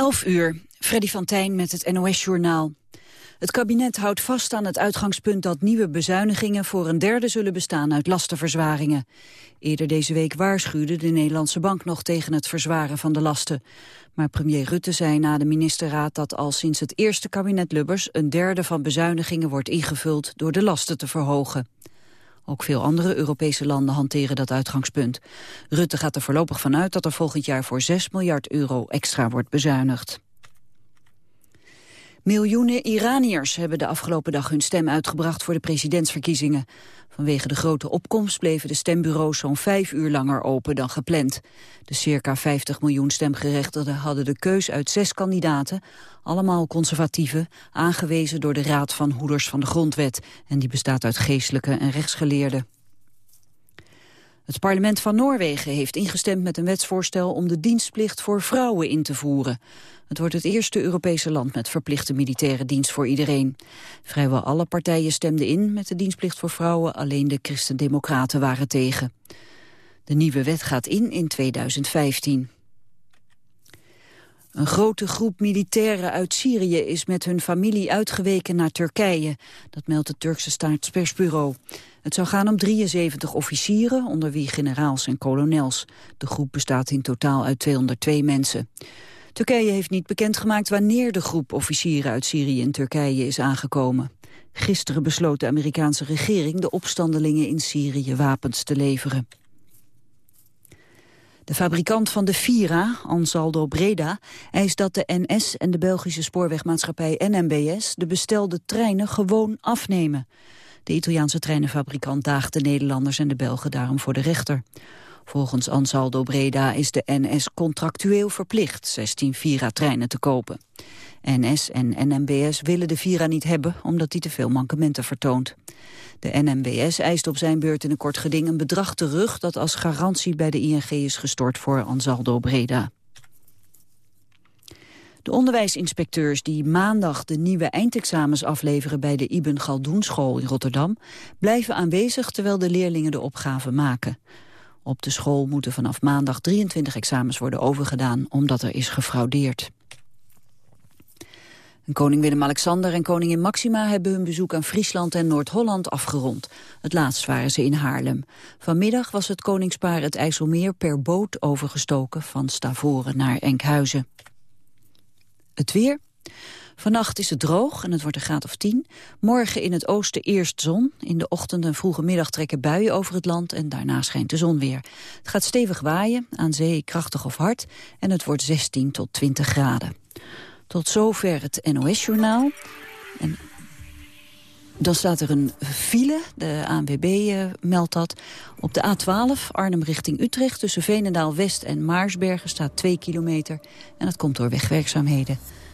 11 uur, Freddy van Tijn met het NOS-journaal. Het kabinet houdt vast aan het uitgangspunt dat nieuwe bezuinigingen voor een derde zullen bestaan uit lastenverzwaringen. Eerder deze week waarschuwde de Nederlandse Bank nog tegen het verzwaren van de lasten. Maar premier Rutte zei na de ministerraad dat al sinds het eerste kabinet Lubbers een derde van bezuinigingen wordt ingevuld door de lasten te verhogen. Ook veel andere Europese landen hanteren dat uitgangspunt. Rutte gaat er voorlopig vanuit dat er volgend jaar voor 6 miljard euro extra wordt bezuinigd. Miljoenen Iraniërs hebben de afgelopen dag hun stem uitgebracht voor de presidentsverkiezingen. Vanwege de grote opkomst bleven de stembureaus zo'n vijf uur langer open dan gepland. De circa 50 miljoen stemgerechtigden hadden de keus uit zes kandidaten, allemaal conservatieven, aangewezen door de Raad van Hoeders van de Grondwet. En die bestaat uit geestelijke en rechtsgeleerden. Het parlement van Noorwegen heeft ingestemd met een wetsvoorstel om de dienstplicht voor vrouwen in te voeren. Het wordt het eerste Europese land met verplichte militaire dienst voor iedereen. Vrijwel alle partijen stemden in met de dienstplicht voor vrouwen, alleen de christendemocraten waren tegen. De nieuwe wet gaat in in 2015. Een grote groep militairen uit Syrië is met hun familie uitgeweken naar Turkije. Dat meldt het Turkse staatspersbureau. Het zou gaan om 73 officieren, onder wie generaals en kolonels. De groep bestaat in totaal uit 202 mensen. Turkije heeft niet bekendgemaakt wanneer de groep officieren uit Syrië in Turkije is aangekomen. Gisteren besloot de Amerikaanse regering de opstandelingen in Syrië wapens te leveren. De fabrikant van de Vira, Ansaldo Breda, eist dat de NS en de Belgische spoorwegmaatschappij NMBS de bestelde treinen gewoon afnemen. De Italiaanse treinenfabrikant daagt de Nederlanders en de Belgen daarom voor de rechter. Volgens Ansaldo Breda is de NS contractueel verplicht 16 Vira-treinen te kopen. NS en NMBS willen de Vira niet hebben omdat die te veel mankementen vertoont. De NMBS eist op zijn beurt in een kort geding een bedrag terug dat als garantie bij de ING is gestort voor Ansaldo Breda. De onderwijsinspecteurs die maandag de nieuwe eindexamens afleveren bij de Ibn Galdoen school in Rotterdam blijven aanwezig terwijl de leerlingen de opgave maken. Op de school moeten vanaf maandag 23 examens worden overgedaan omdat er is gefraudeerd. koning Willem-Alexander en koningin Maxima hebben hun bezoek aan Friesland en Noord-Holland afgerond. Het laatst waren ze in Haarlem. Vanmiddag was het koningspaar het IJsselmeer per boot overgestoken van Stavoren naar Enkhuizen. Het weer. Vannacht is het droog en het wordt een graad of 10. Morgen in het oosten eerst zon. In de ochtend en vroege middag trekken buien over het land en daarna schijnt de zon weer. Het gaat stevig waaien, aan zee krachtig of hard en het wordt 16 tot 20 graden. Tot zover het NOS-journaal. En dan staat er een file, de ANWB eh, meldt dat. Op de A12 Arnhem richting Utrecht tussen Veenendaal West en Maarsbergen staat 2 kilometer. En dat komt door wegwerkzaamheden.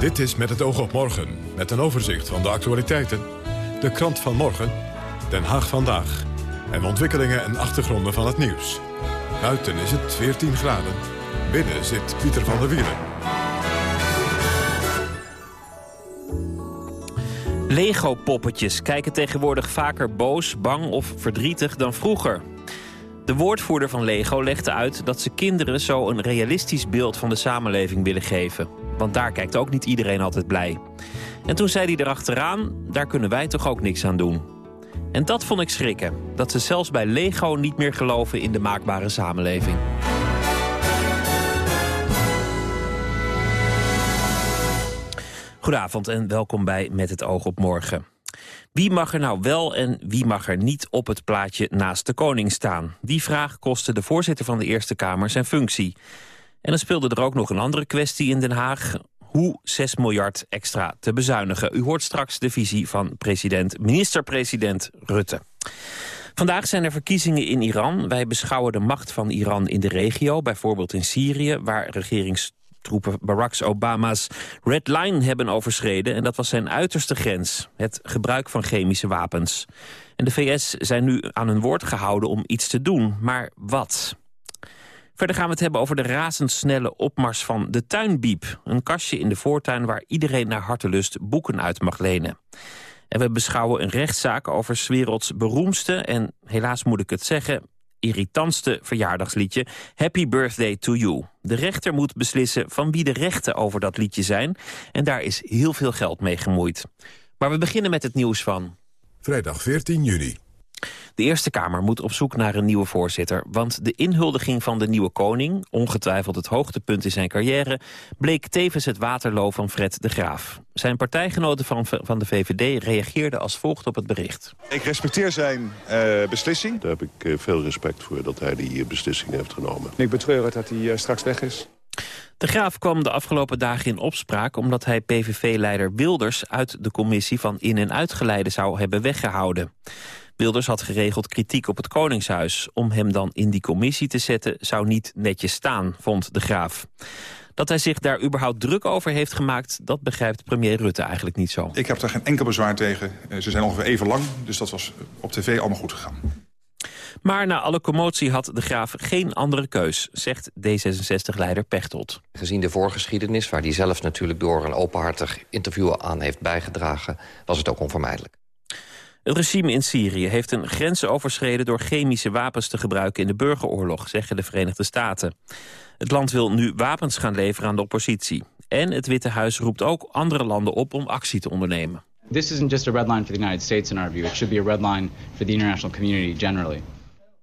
Dit is Met het oog op morgen, met een overzicht van de actualiteiten. De krant van morgen, Den Haag vandaag. En ontwikkelingen en achtergronden van het nieuws. Buiten is het 14 graden. Binnen zit Pieter van der Wielen. Lego-poppetjes kijken tegenwoordig vaker boos, bang of verdrietig dan vroeger. De woordvoerder van Lego legde uit dat ze kinderen zo een realistisch beeld van de samenleving willen geven. Want daar kijkt ook niet iedereen altijd blij. En toen zei hij erachteraan, daar kunnen wij toch ook niks aan doen. En dat vond ik schrikken. Dat ze zelfs bij Lego niet meer geloven in de maakbare samenleving. Goedenavond en welkom bij Met het oog op morgen. Wie mag er nou wel en wie mag er niet op het plaatje naast de koning staan? Die vraag kostte de voorzitter van de Eerste Kamer zijn functie. En dan speelde er ook nog een andere kwestie in Den Haag. Hoe 6 miljard extra te bezuinigen. U hoort straks de visie van president, minister-president Rutte. Vandaag zijn er verkiezingen in Iran. Wij beschouwen de macht van Iran in de regio, bijvoorbeeld in Syrië... waar regerings Troepen Barack Obama's Red Line hebben overschreden... en dat was zijn uiterste grens, het gebruik van chemische wapens. En de VS zijn nu aan hun woord gehouden om iets te doen, maar wat? Verder gaan we het hebben over de razendsnelle opmars van de tuinbiep. Een kastje in de voortuin waar iedereen naar hartelust boeken uit mag lenen. En we beschouwen een rechtszaak over 's werelds beroemdste... en helaas moet ik het zeggen, irritantste verjaardagsliedje... Happy Birthday to You. De rechter moet beslissen van wie de rechten over dat liedje zijn... en daar is heel veel geld mee gemoeid. Maar we beginnen met het nieuws van... Vrijdag 14 juni. De Eerste Kamer moet op zoek naar een nieuwe voorzitter. Want de inhuldiging van de nieuwe koning, ongetwijfeld het hoogtepunt in zijn carrière... bleek tevens het waterloo van Fred de Graaf. Zijn partijgenoten van, van de VVD reageerden als volgt op het bericht. Ik respecteer zijn uh, beslissing. Daar heb ik uh, veel respect voor dat hij die uh, beslissing heeft genomen. Ik betreur het dat hij straks weg is. De Graaf kwam de afgelopen dagen in opspraak... omdat hij PVV-leider Wilders uit de commissie van in- en uitgeleide zou hebben weggehouden. Wilders had geregeld kritiek op het Koningshuis. Om hem dan in die commissie te zetten zou niet netjes staan, vond de Graaf. Dat hij zich daar überhaupt druk over heeft gemaakt... dat begrijpt premier Rutte eigenlijk niet zo. Ik heb daar geen enkel bezwaar tegen. Ze zijn ongeveer even lang, dus dat was op tv allemaal goed gegaan. Maar na alle commotie had de graaf geen andere keus, zegt D66-leider Pechtold. Gezien de voorgeschiedenis, waar hij zelf natuurlijk door een openhartig interview aan heeft bijgedragen, was het ook onvermijdelijk. Het regime in Syrië heeft een grens overschreden door chemische wapens te gebruiken in de burgeroorlog, zeggen de Verenigde Staten. Het land wil nu wapens gaan leveren aan de oppositie. En het Witte Huis roept ook andere landen op om actie te ondernemen. This isn't just a red line for the United States in our view. It should be a red line for the international community generally.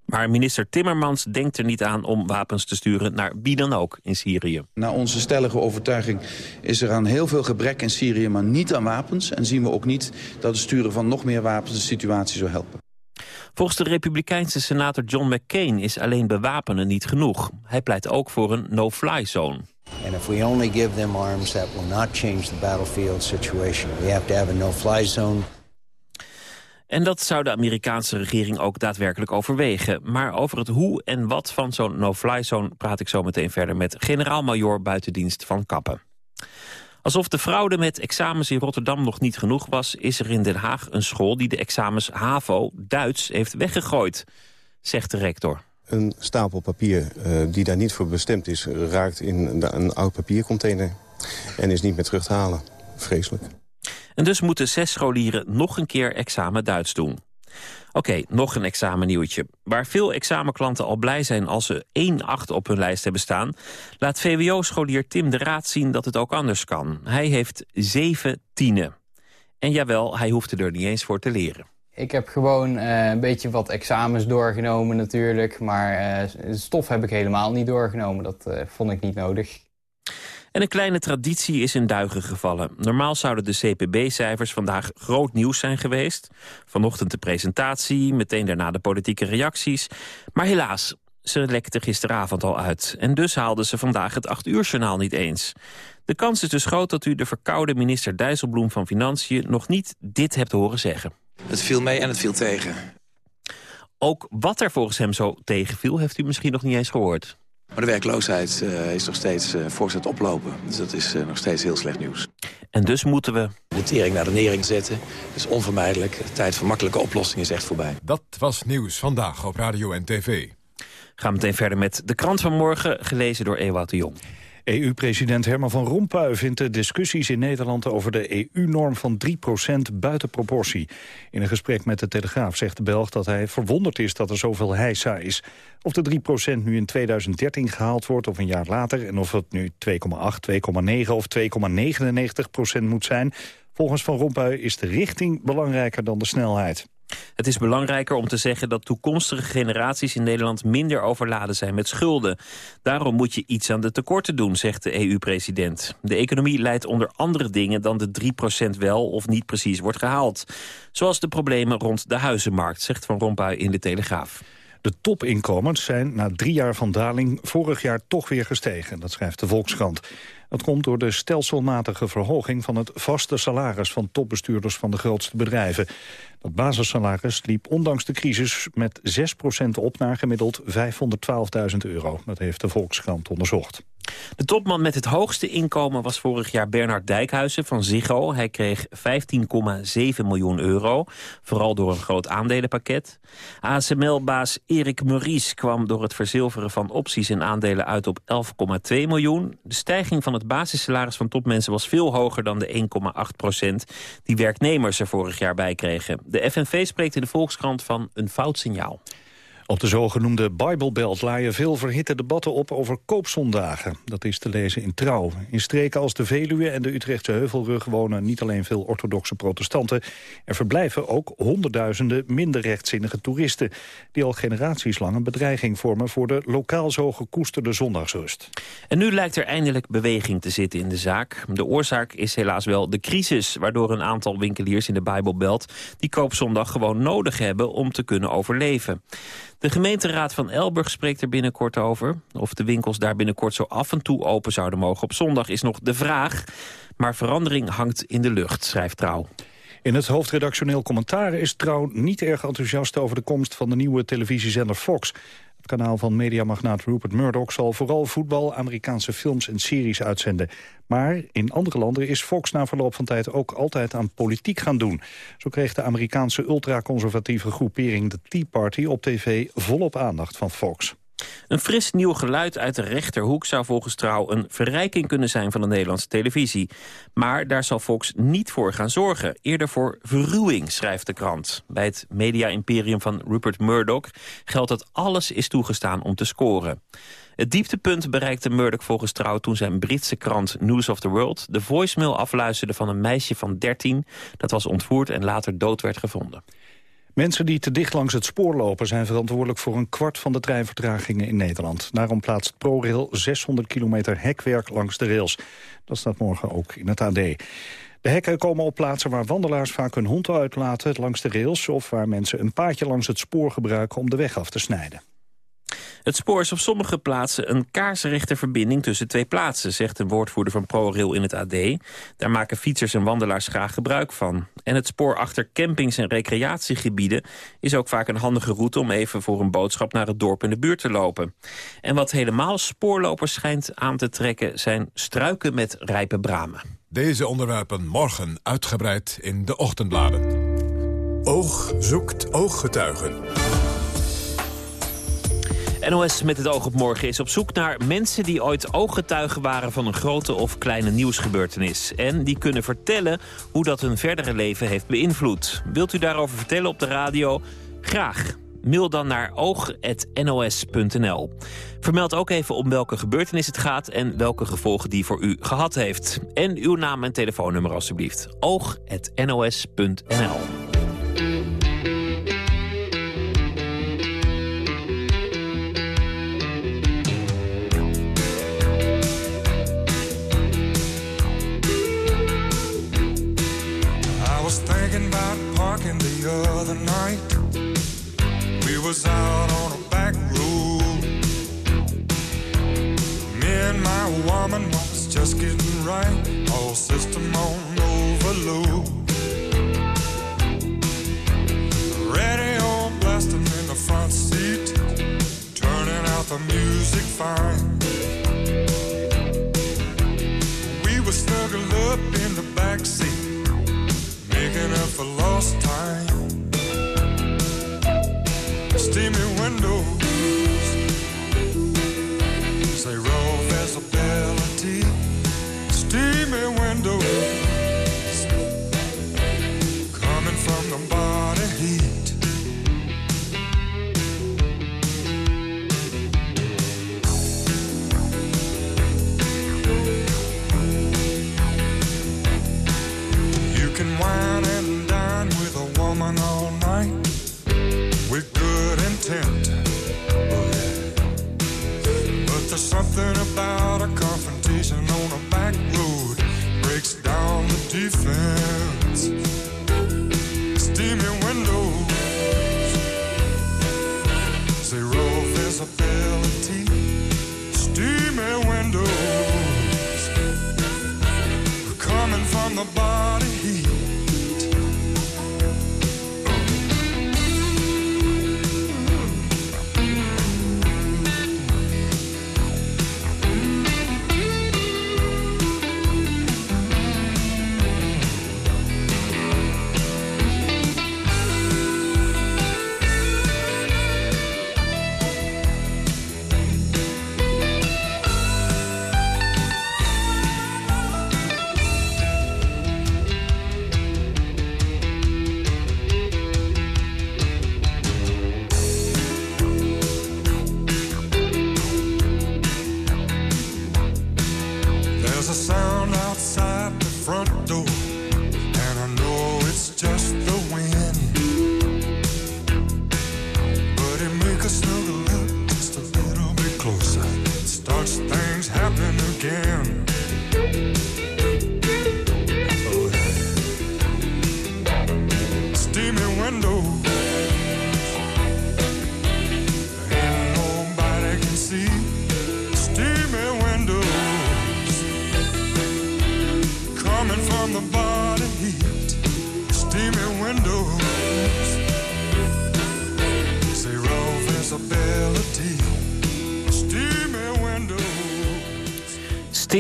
Maar minister Timmermans denkt er niet aan om wapens te sturen naar wie dan ook in Syrië. Naar onze stellige overtuiging is er aan heel veel gebrek in Syrië, maar niet aan wapens. En zien we ook niet dat het sturen van nog meer wapens de situatie zou helpen. Volgens de republikeinse senator John McCain is alleen bewapenen niet genoeg. Hij pleit ook voor een no-fly zone. And if we only give them arms, that will not change the battlefield situation. We have to have a no-fly zone. En dat zou de Amerikaanse regering ook daadwerkelijk overwegen. Maar over het hoe en wat van zo'n no-fly zone praat ik zo meteen verder met generaal-majoor buitendienst van Kappen. Alsof de fraude met examens in Rotterdam nog niet genoeg was... is er in Den Haag een school die de examens HAVO Duits heeft weggegooid, zegt de rector. Een stapel papier uh, die daar niet voor bestemd is... raakt in een oud papiercontainer en is niet meer terug te halen. Vreselijk. En dus moeten zes scholieren nog een keer examen Duits doen. Oké, nog een examennieuwtje. Waar veel examenklanten al blij zijn als ze 1-8 op hun lijst hebben staan... laat VWO-scholier Tim de Raad zien dat het ook anders kan. Hij heeft zeven tienen. En jawel, hij hoefde er niet eens voor te leren. Ik heb gewoon uh, een beetje wat examens doorgenomen natuurlijk. Maar uh, stof heb ik helemaal niet doorgenomen. Dat uh, vond ik niet nodig. En een kleine traditie is in duigen gevallen. Normaal zouden de CPB-cijfers vandaag groot nieuws zijn geweest. Vanochtend de presentatie, meteen daarna de politieke reacties. Maar helaas, ze lekten gisteravond al uit. En dus haalden ze vandaag het 8 uur journaal niet eens. De kans is dus groot dat u de verkoude minister Dijsselbloem van Financiën... nog niet dit hebt horen zeggen. Het viel mee en het viel tegen. Ook wat er volgens hem zo tegenviel, heeft u misschien nog niet eens gehoord. Maar de werkloosheid uh, is nog steeds uh, voortzet oplopen. Dus dat is uh, nog steeds heel slecht nieuws. En dus moeten we... De tering naar de nering zetten. Dat is onvermijdelijk. De tijd van makkelijke oplossingen is echt voorbij. Dat was Nieuws Vandaag op Radio en TV. Gaan meteen verder met de krant van morgen, gelezen door Ewout de Jong. EU-president Herman van Rompuy vindt de discussies in Nederland over de EU-norm van 3% buiten proportie. In een gesprek met de Telegraaf zegt de Belg dat hij verwonderd is dat er zoveel heisa is. Of de 3% nu in 2013 gehaald wordt of een jaar later en of het nu 2,8, 2,9 of 2,99% moet zijn. Volgens Van Rompuy is de richting belangrijker dan de snelheid. Het is belangrijker om te zeggen dat toekomstige generaties in Nederland minder overladen zijn met schulden. Daarom moet je iets aan de tekorten doen, zegt de EU-president. De economie leidt onder andere dingen dan de 3% wel of niet precies wordt gehaald. Zoals de problemen rond de huizenmarkt, zegt Van Rompuy in de Telegraaf. De topinkomens zijn na drie jaar van daling vorig jaar toch weer gestegen. Dat schrijft de Volkskrant. Dat komt door de stelselmatige verhoging van het vaste salaris van topbestuurders van de grootste bedrijven. Dat basissalaris liep ondanks de crisis met 6% op naar gemiddeld 512.000 euro. Dat heeft de Volkskrant onderzocht. De topman met het hoogste inkomen was vorig jaar Bernard Dijkhuizen van Ziggo. Hij kreeg 15,7 miljoen euro, vooral door een groot aandelenpakket. ASML-baas Erik Maurice kwam door het verzilveren van opties en aandelen uit op 11,2 miljoen. De stijging van het basissalaris van topmensen was veel hoger dan de 1,8 procent die werknemers er vorig jaar bij kregen. De FNV spreekt in de Volkskrant van een fout signaal. Op de zogenoemde Bijbelbelt laaien veel verhitte debatten op over koopzondagen. Dat is te lezen in Trouw. In streken als de Veluwe en de Utrechtse Heuvelrug wonen niet alleen veel orthodoxe protestanten. Er verblijven ook honderdduizenden minder rechtzinnige toeristen... die al generaties lang een bedreiging vormen voor de lokaal zo gekoesterde zondagsrust. En nu lijkt er eindelijk beweging te zitten in de zaak. De oorzaak is helaas wel de crisis... waardoor een aantal winkeliers in de Bijbelbelt die koopzondag gewoon nodig hebben om te kunnen overleven. De gemeenteraad van Elburg spreekt er binnenkort over. Of de winkels daar binnenkort zo af en toe open zouden mogen op zondag is nog de vraag. Maar verandering hangt in de lucht, schrijft Trouw. In het hoofdredactioneel commentaar is Trouw niet erg enthousiast over de komst van de nieuwe televisiezender Fox. Het kanaal van mediamagnaat Rupert Murdoch zal vooral voetbal, Amerikaanse films en series uitzenden. Maar in andere landen is Fox na verloop van tijd ook altijd aan politiek gaan doen. Zo kreeg de Amerikaanse ultraconservatieve groepering de Tea Party op tv volop aandacht van Fox. Een fris nieuw geluid uit de rechterhoek zou volgens Trouw een verrijking kunnen zijn van de Nederlandse televisie. Maar daar zal Fox niet voor gaan zorgen. Eerder voor verruwing, schrijft de krant. Bij het media-imperium van Rupert Murdoch geldt dat alles is toegestaan om te scoren. Het dieptepunt bereikte Murdoch volgens Trouw toen zijn Britse krant News of the World... de voicemail afluisterde van een meisje van 13 dat was ontvoerd en later dood werd gevonden. Mensen die te dicht langs het spoor lopen zijn verantwoordelijk voor een kwart van de treinvertragingen in Nederland. Daarom plaatst ProRail 600 kilometer hekwerk langs de rails. Dat staat morgen ook in het AD. De hekken komen op plaatsen waar wandelaars vaak hun hond uitlaten langs de rails... of waar mensen een paadje langs het spoor gebruiken om de weg af te snijden. Het spoor is op sommige plaatsen een kaarsrechte verbinding tussen twee plaatsen, zegt een woordvoerder van ProRail in het AD. Daar maken fietsers en wandelaars graag gebruik van. En het spoor achter campings en recreatiegebieden is ook vaak een handige route om even voor een boodschap naar het dorp in de buurt te lopen. En wat helemaal spoorlopers schijnt aan te trekken zijn struiken met rijpe bramen. Deze onderwerpen morgen uitgebreid in de ochtendbladen. Oog zoekt ooggetuigen. NOS met het oog op morgen is op zoek naar mensen die ooit ooggetuigen waren van een grote of kleine nieuwsgebeurtenis. En die kunnen vertellen hoe dat hun verdere leven heeft beïnvloed. Wilt u daarover vertellen op de radio? Graag. Mail dan naar oog.nos.nl. Vermeld ook even om welke gebeurtenis het gaat en welke gevolgen die voor u gehad heeft. En uw naam en telefoonnummer alstublieft. oog.nos.nl.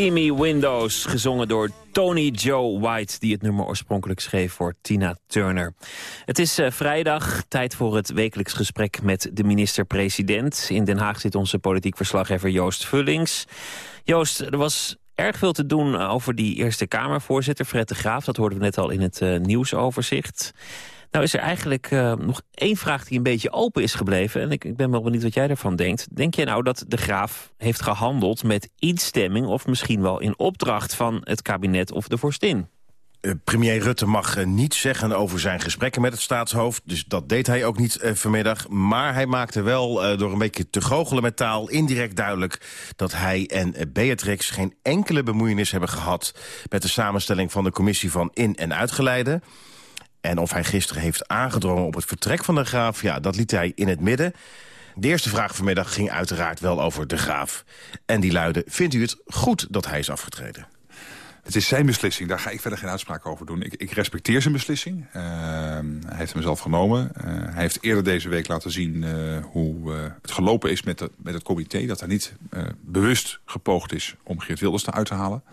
Steamy Windows, gezongen door Tony Joe White... die het nummer oorspronkelijk schreef voor Tina Turner. Het is eh, vrijdag, tijd voor het wekelijks gesprek met de minister-president. In Den Haag zit onze politiek verslaggever Joost Vullings. Joost, er was erg veel te doen over die Eerste Kamervoorzitter, Fred de Graaf. Dat hoorden we net al in het eh, nieuwsoverzicht. Nou is er eigenlijk eh, nog één vraag die een beetje open is gebleven. En ik, ik ben wel benieuwd wat jij daarvan denkt. Denk je nou dat de graaf heeft gehandeld met instemming... of misschien wel in opdracht van het kabinet of de vorstin? Eh, Premier Rutte mag eh, niets zeggen over zijn gesprekken met het staatshoofd. Dus dat deed hij ook niet vanmiddag. Maar hij maakte wel door een beetje te goochelen met taal... indirect duidelijk dat hij en Beatrix geen enkele bemoeienis hebben gehad... met de samenstelling van de commissie van in- en uitgeleide. En of hij gisteren heeft aangedrongen op het vertrek van de graaf... ja, dat liet hij in het midden. De eerste vraag vanmiddag ging uiteraard wel over de graaf. En die luidde, vindt u het goed dat hij is afgetreden? Het is zijn beslissing, daar ga ik verder geen uitspraak over doen. Ik, ik respecteer zijn beslissing. Uh, hij heeft hem zelf genomen. Uh, hij heeft eerder deze week laten zien uh, hoe het gelopen is met, met het comité. Dat hij niet bewust gepoogd is om Geert Wilders eruit te halen.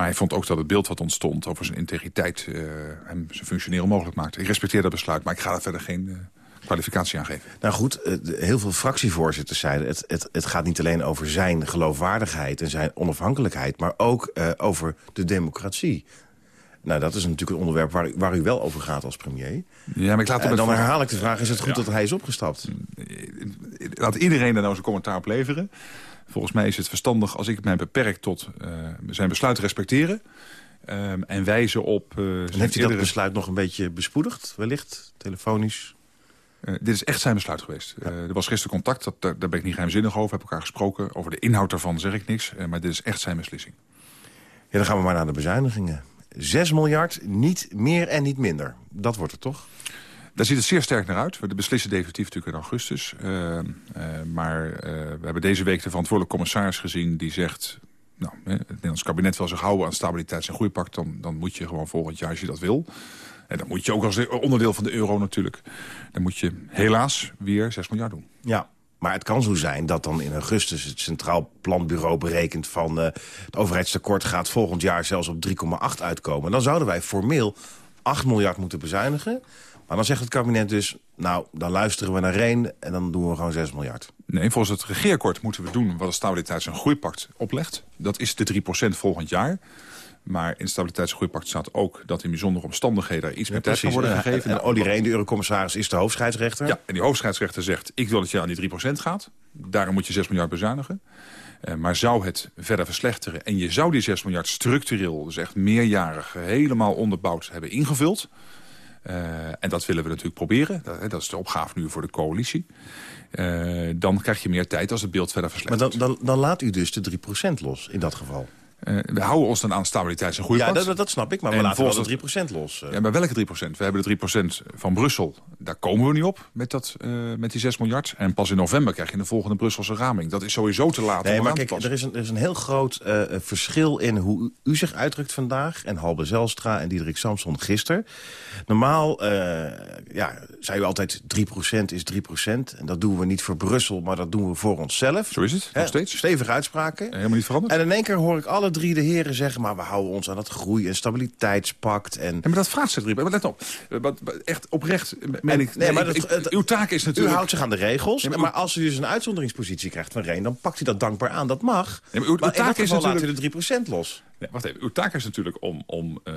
Maar hij vond ook dat het beeld wat ontstond over zijn integriteit... hem zijn functioneren mogelijk maakte. Ik respecteer dat besluit, maar ik ga daar verder geen kwalificatie aan geven. Nou goed, heel veel fractievoorzitters zeiden... Het, het, het gaat niet alleen over zijn geloofwaardigheid en zijn onafhankelijkheid... maar ook uh, over de democratie. Nou, dat is natuurlijk een onderwerp waar, waar u wel over gaat als premier. Ja, maar ik laat dan herhaal ik de vraag, is het goed ja. dat hij is opgestapt? Laat iedereen daar nou zijn commentaar op leveren. Volgens mij is het verstandig als ik mij beperk tot uh, zijn besluit respecteren... Um, en wijzen op... Uh, heeft u eerdere... dat besluit nog een beetje bespoedigd, wellicht, telefonisch? Uh, dit is echt zijn besluit geweest. Ja. Uh, er was gisteren contact, dat, daar, ben ik niet geheimzinnig over. Heb elkaar gesproken. Over de inhoud daarvan zeg ik niks. Maar dit is echt zijn beslissing. Ja, dan gaan we maar naar de bezuinigingen. 6 miljard, niet meer en niet minder. Dat wordt het toch? Daar ziet het zeer sterk naar uit. We beslissen definitief natuurlijk in augustus. maar we hebben deze week de verantwoordelijke commissaris gezien... die zegt, nou, het Nederlands kabinet wil zich houden aan stabiliteits- en groeipact... Dan, dan moet je gewoon volgend jaar, als je dat wil... En dan moet je ook als onderdeel van de euro natuurlijk... dan moet je helaas weer 6 miljard doen. Ja, maar het kan zo zijn dat dan in augustus het Centraal Planbureau berekent van... Het overheidstekort gaat volgend jaar zelfs op 3,8 uitkomen. Dan zouden wij formeel 8 miljard moeten bezuinigen. Maar dan zegt het kabinet dus, nou, dan luisteren we naar Reen... en dan doen we gewoon 6 miljard. Nee, volgens het regeerakkoord moeten we doen wat het Stabiliteits- en Groeipact oplegt. Dat is de 3% volgend jaar. Maar in het Stabiliteits- en Groeipact staat ook dat in bijzondere omstandigheden iets Ja, meer tijd kan worden En- gegeven. En, Olly Reen, de eurocommissaris, is de hoofdscheidsrechter. Ja, en die hoofdscheidsrechter zegt, ik wil dat je aan die 3% gaat. Daarom moet je 6 miljard bezuinigen. Eh, maar zou het verder verslechteren en je zou die 6 miljard structureel, dus echt meerjarig, helemaal onderbouwd hebben ingevuld. Eh, en dat willen we natuurlijk proberen. Dat, dat is de opgave nu voor de coalitie. Eh, dan krijg je meer tijd als het beeld verder Maar verslechtert. dan, dan, dan laat u dus de 3% los in dat geval. Eh, we houden ons dan aan stabiliteits- en Ja, groeipact. dat, dat snap ik, maar we En laten wel de volgens 3% los. eh. Ja, maar welke 3%? We hebben de 3% van Brussel. Daar komen we niet op met, dat, eh, met die 6 miljard. En pas in november krijg je de volgende Brusselse raming. Dat is sowieso te laat Nee, om maar kijk, er is, een, er is een heel groot verschil in hoe u, zich uitdrukt vandaag... en Halbe Zelstra en Diederik Samson gisteren. Normaal ja, zei u altijd 3% is 3%. En dat doen we niet voor Brussel, maar dat doen we voor onszelf. Zo is het, nog steeds. Stevige uitspraken. Helemaal niet veranderd. En in één keer hoor ik alle drie de heren zeggen... maar we houden ons aan het groei- en stabiliteitspact. En... Ja, maar dat vraagt zich Maar let op. Eh, Echt oprecht. meen ik, nee, maar dat- ik- het- uw taak is natuurlijk... U houdt zich aan de regels, maar als u dus een uitzonderingspositie krijgt van Reen... dan pakt u dat dankbaar aan, dat mag. Maar uw- uw maar in taak dat is natuurlijk- laat u de 3% los. Nee, wacht even. Uw taak is natuurlijk om, om uh,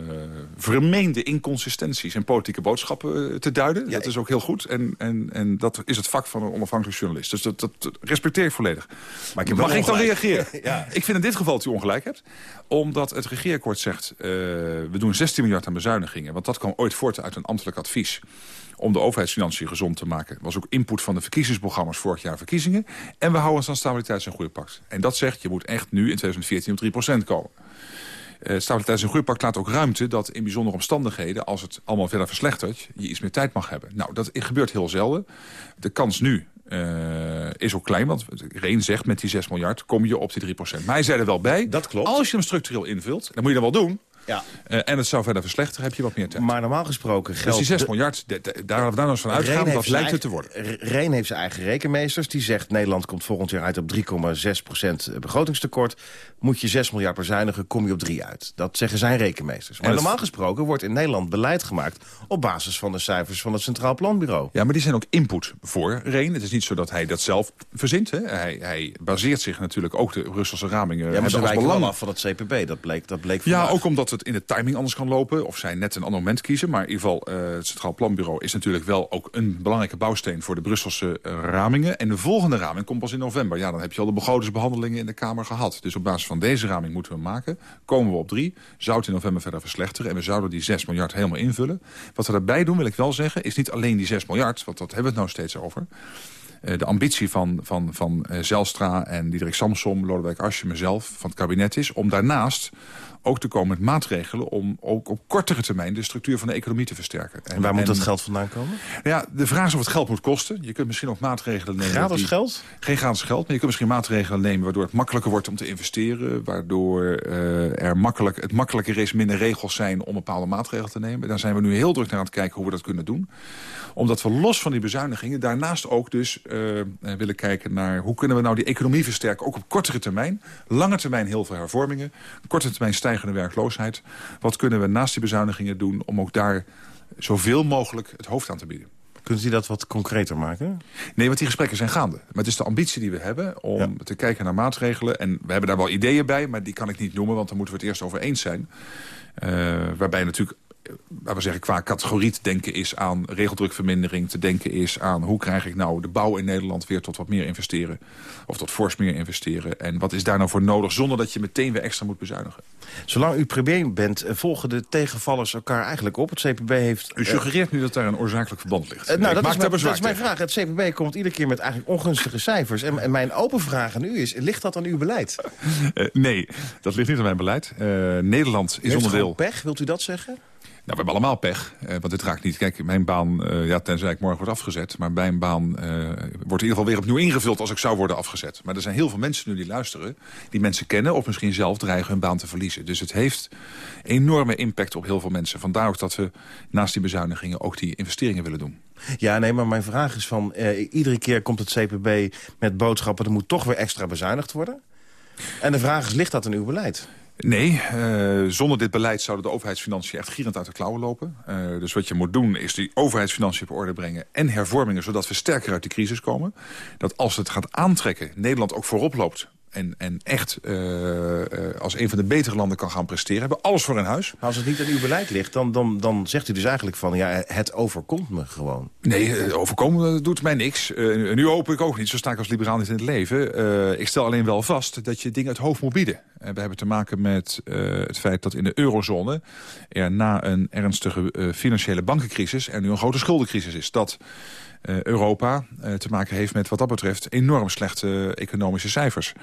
vermeende inconsistenties en politieke boodschappen uh, te duiden. dat is ook heel goed. En, en, en dat is het vak van een onafhankelijk journalist. Dus dat, dat respecteer ik volledig. Maar ik Mag ik dan reageren? ja. Ik vind in dit geval dat u ongelijk hebt. Omdat het regeerakkoord zegt... Uh, we doen 16 miljard aan bezuinigingen. Want dat kwam ooit voort uit een ambtelijk advies om de overheidsfinanciën gezond te maken. Dat was ook input van de verkiezingsprogramma's vorig jaar verkiezingen. En we houden ons aan stabiliteits- en groeipact. En dat zegt, je moet echt nu in 2014 op 3% komen. Uh, stabiliteits- en groeipact laat ook ruimte dat in bijzondere omstandigheden... als het allemaal verder verslechtert, je iets meer tijd mag hebben. Nou, dat gebeurt heel zelden. De kans nu uh, is ook klein, want Reen zegt met die 6 miljard kom je op die 3%. Maar hij zei er wel bij, dat klopt. als je hem structureel invult, dan moet je dat wel doen... Ja. Uh, en het zou verder verslechteren, heb je wat meer tijd. Maar normaal gesproken geldt... Dus die 6 miljard, de, de, daar we daar nog van uitgaan, dat lijkt het te worden. Reen heeft zijn eigen rekenmeesters. Die zegt Nederland komt volgend jaar uit op 3,6% begrotingstekort. Moet je 6 miljard bezuinigen, kom je op 3 uit. Dat zeggen zijn rekenmeesters. Maar, normaal gesproken wordt in Nederland beleid gemaakt... op basis van de cijfers van het Centraal Planbureau. Ja, maar die zijn ook input voor Reen. Het is niet zo dat hij dat zelf verzint. Hè. Hij, hij baseert zich natuurlijk ook de Russische ramingen... Ja, maar ze wijken wel af van het CPB. Dat bleek, dat bleek Ja, ook omdat het in de timing anders kan lopen. Of zij net een ander moment kiezen. Maar in ieder geval, uh, het Centraal Planbureau is natuurlijk wel ook een belangrijke bouwsteen voor de Brusselse uh, ramingen. En de volgende raming komt pas in november. Ja, dan heb je al de begrotingsbehandelingen in de Kamer gehad. Dus op basis van deze raming moeten we maken. Komen we op drie. Zou het in november verder verslechteren. En we zouden die 6 miljard helemaal invullen. Wat we daarbij doen, wil ik wel zeggen, is niet alleen die 6 miljard. Want dat hebben we het nou steeds over. Uh, de ambitie van, van, van Zelstra en Diederik Samsom, Lodewijk Assje, mezelf, van het kabinet is... om daarnaast ook te komen met maatregelen... om ook op kortere termijn de structuur van de economie te versterken. En, en waar moet en, dat geld vandaan komen? Ja, de vraag is of het geld moet kosten. Je kunt misschien ook maatregelen nemen... Gratis die, geld? Geen gratis geld, maar je kunt misschien maatregelen nemen... waardoor het makkelijker wordt om te investeren. Waardoor uh, er makkelijk, het makkelijker is, minder regels zijn... om bepaalde maatregelen te nemen. Daar zijn we nu heel druk naar aan het kijken hoe we dat kunnen doen. Omdat we los van die bezuinigingen... daarnaast ook dus uh, willen kijken naar... hoe kunnen we nou die economie versterken, ook op kortere termijn. Lange termijn heel veel hervormingen. Korte termijn stijgende werkloosheid. Wat kunnen we naast die bezuinigingen doen... om ook daar zoveel mogelijk het hoofd aan te bieden? Kunt u dat wat concreter maken? Nee, want die gesprekken zijn gaande. Maar het is de ambitie die we hebben om ja. te kijken naar maatregelen. En we hebben daar wel ideeën bij, maar die kan ik niet noemen... want daar moeten we het eerst over eens zijn. Uh, waarbij natuurlijk we zeggen, qua categorie te denken is aan regeldrukvermindering... te denken is aan hoe krijg ik nou de bouw in Nederland weer tot wat meer investeren... of tot fors meer investeren. En wat is daar nou voor nodig zonder dat je meteen weer extra moet bezuinigen? Zolang u premier bent, volgen de tegenvallers elkaar eigenlijk op. Het CPB heeft... U suggereert nu dat daar een oorzakelijk verband ligt. Uh, nou, dat is, mijn, dat is, mijn, vraag. Het CPB komt iedere keer met eigenlijk ongunstige cijfers. En, en mijn open vraag aan u is, ligt dat aan uw beleid? Uh, nee, dat ligt niet aan mijn beleid. Nederland is onderdeel... pech, wilt u dat zeggen? Nou, we hebben allemaal pech, uh, want dit raakt niet... Kijk, mijn baan, uh, ja, tenzij ik morgen wordt afgezet... maar mijn baan uh, wordt in ieder geval weer opnieuw ingevuld als ik zou worden afgezet. Maar er zijn heel veel mensen nu die luisteren... die mensen kennen of misschien zelf dreigen hun baan te verliezen. Dus het heeft enorme impact op heel veel mensen. Vandaar ook dat we naast die bezuinigingen ook die investeringen willen doen. Ja, nee, maar mijn vraag is van... iedere keer komt het CPB met boodschappen... er moet toch weer extra bezuinigd worden. En de vraag is, ligt dat in uw beleid? Nee, uh, zonder dit beleid zouden de overheidsfinanciën echt gierend uit de klauwen lopen. Uh, dus wat je moet doen is die overheidsfinanciën op orde brengen en hervormingen... zodat we sterker uit die crisis komen. Dat als het gaat aantrekken, Nederland ook voorop loopt en, en echt uh, uh, als een van de betere landen kan gaan presteren. Hebben alles voor in huis. Maar als het niet aan uw beleid ligt, dan, dan, dan zegt u dus eigenlijk van... ja, het overkomt me gewoon. Nee, overkomen doet mij niks. Nu hoop ik ook niet, zo sta ik als liberaal niet in het leven. ik stel alleen wel vast dat je dingen het hoofd moet bieden. we hebben te maken met het feit dat in de eurozone... er na een ernstige financiële bankencrisis... er nu een grote schuldencrisis is. Dat... Uh, Europa uh, te maken heeft met wat dat betreft enorm slechte economische cijfers.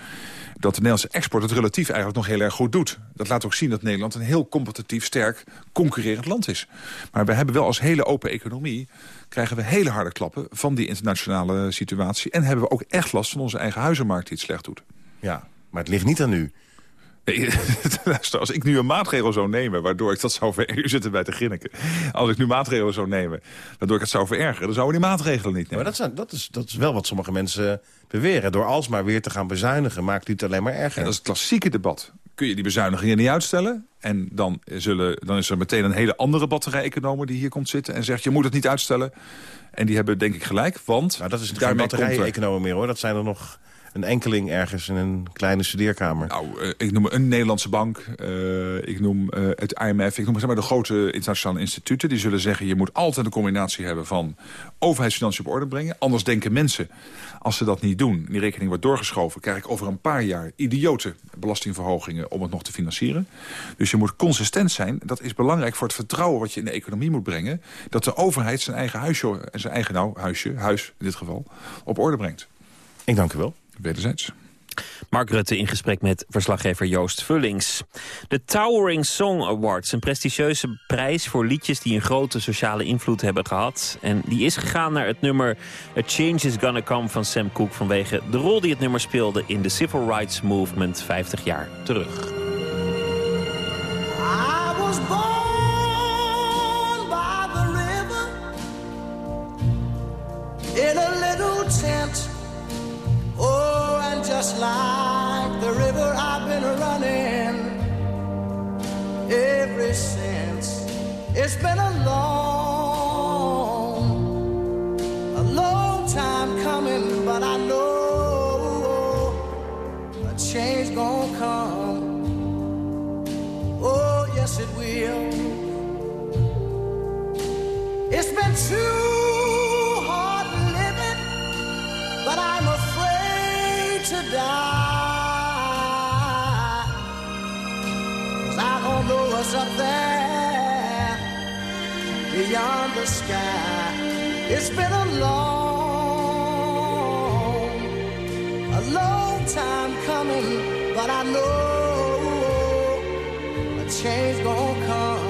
Dat de Nederlandse export het relatief eigenlijk nog heel erg goed doet. Dat laat ook zien dat Nederland een heel competitief, sterk, concurrerend land is. Maar we hebben wel als hele open economie krijgen we hele harde klappen van die internationale situatie. En hebben we ook echt last van onze eigen huizenmarkt die het slecht doet. Ja, maar het ligt niet aan u. als ik nu een maatregel zou nemen, waardoor ik dat zou verergeren... U zit erbij te grinniken. Als ik nu maatregelen zou nemen, waardoor ik het zou verergeren... dan zouden we die maatregelen niet nemen. maar dat, zijn, dat, is, dat is wel wat sommige mensen beweren. Door alsmaar weer te gaan bezuinigen, maakt u het alleen maar erger. Dat is het klassieke debat. Kun je die bezuinigingen niet uitstellen? En dan, zullen, dan is er meteen een hele andere batterij-economen die hier komt zitten... en zegt, je moet het niet uitstellen. En die hebben denk ik gelijk, want... Nou, dat is geen batterij-economen meer, hoor. Dat zijn er nog een enkeling ergens in een kleine studeerkamer? Nou, uh, ik noem een Nederlandse bank, uh, ik noem uh, het IMF... ik noem zeg maar, de grote internationale instituten. Die zullen zeggen, je moet altijd een combinatie hebben van overheidsfinanciën op orde brengen. Anders denken mensen, als ze dat niet doen... die rekening wordt doorgeschoven... krijg ik over een paar jaar idiote belastingverhogingen... om het nog te financieren. Dus je moet consistent zijn. Dat is belangrijk voor het vertrouwen wat je in de economie moet brengen. Dat de overheid zijn eigen huisje, zijn eigen nou, huisje, huis in dit geval, op orde brengt. Ik dank u wel. Wederzijds. Mark Rutte in gesprek met verslaggever Joost Vullings. De Towering Song Awards, een prestigieuze prijs voor liedjes die een grote sociale invloed hebben gehad. En die is gegaan naar het nummer A Change Is Gonna Come van Sam Cooke vanwege de rol die het nummer speelde in de Civil Rights Movement 50 jaar terug. I was born by the river in a little tent. Oh, and just like the river, I've been running ever since. It's been a long, a long time coming, but I know a change gonna come. Oh, yes, it will. It's been too die. Cause I don't know what's up there beyond the sky. It's been a long, a long time coming, but I know a change gonna come.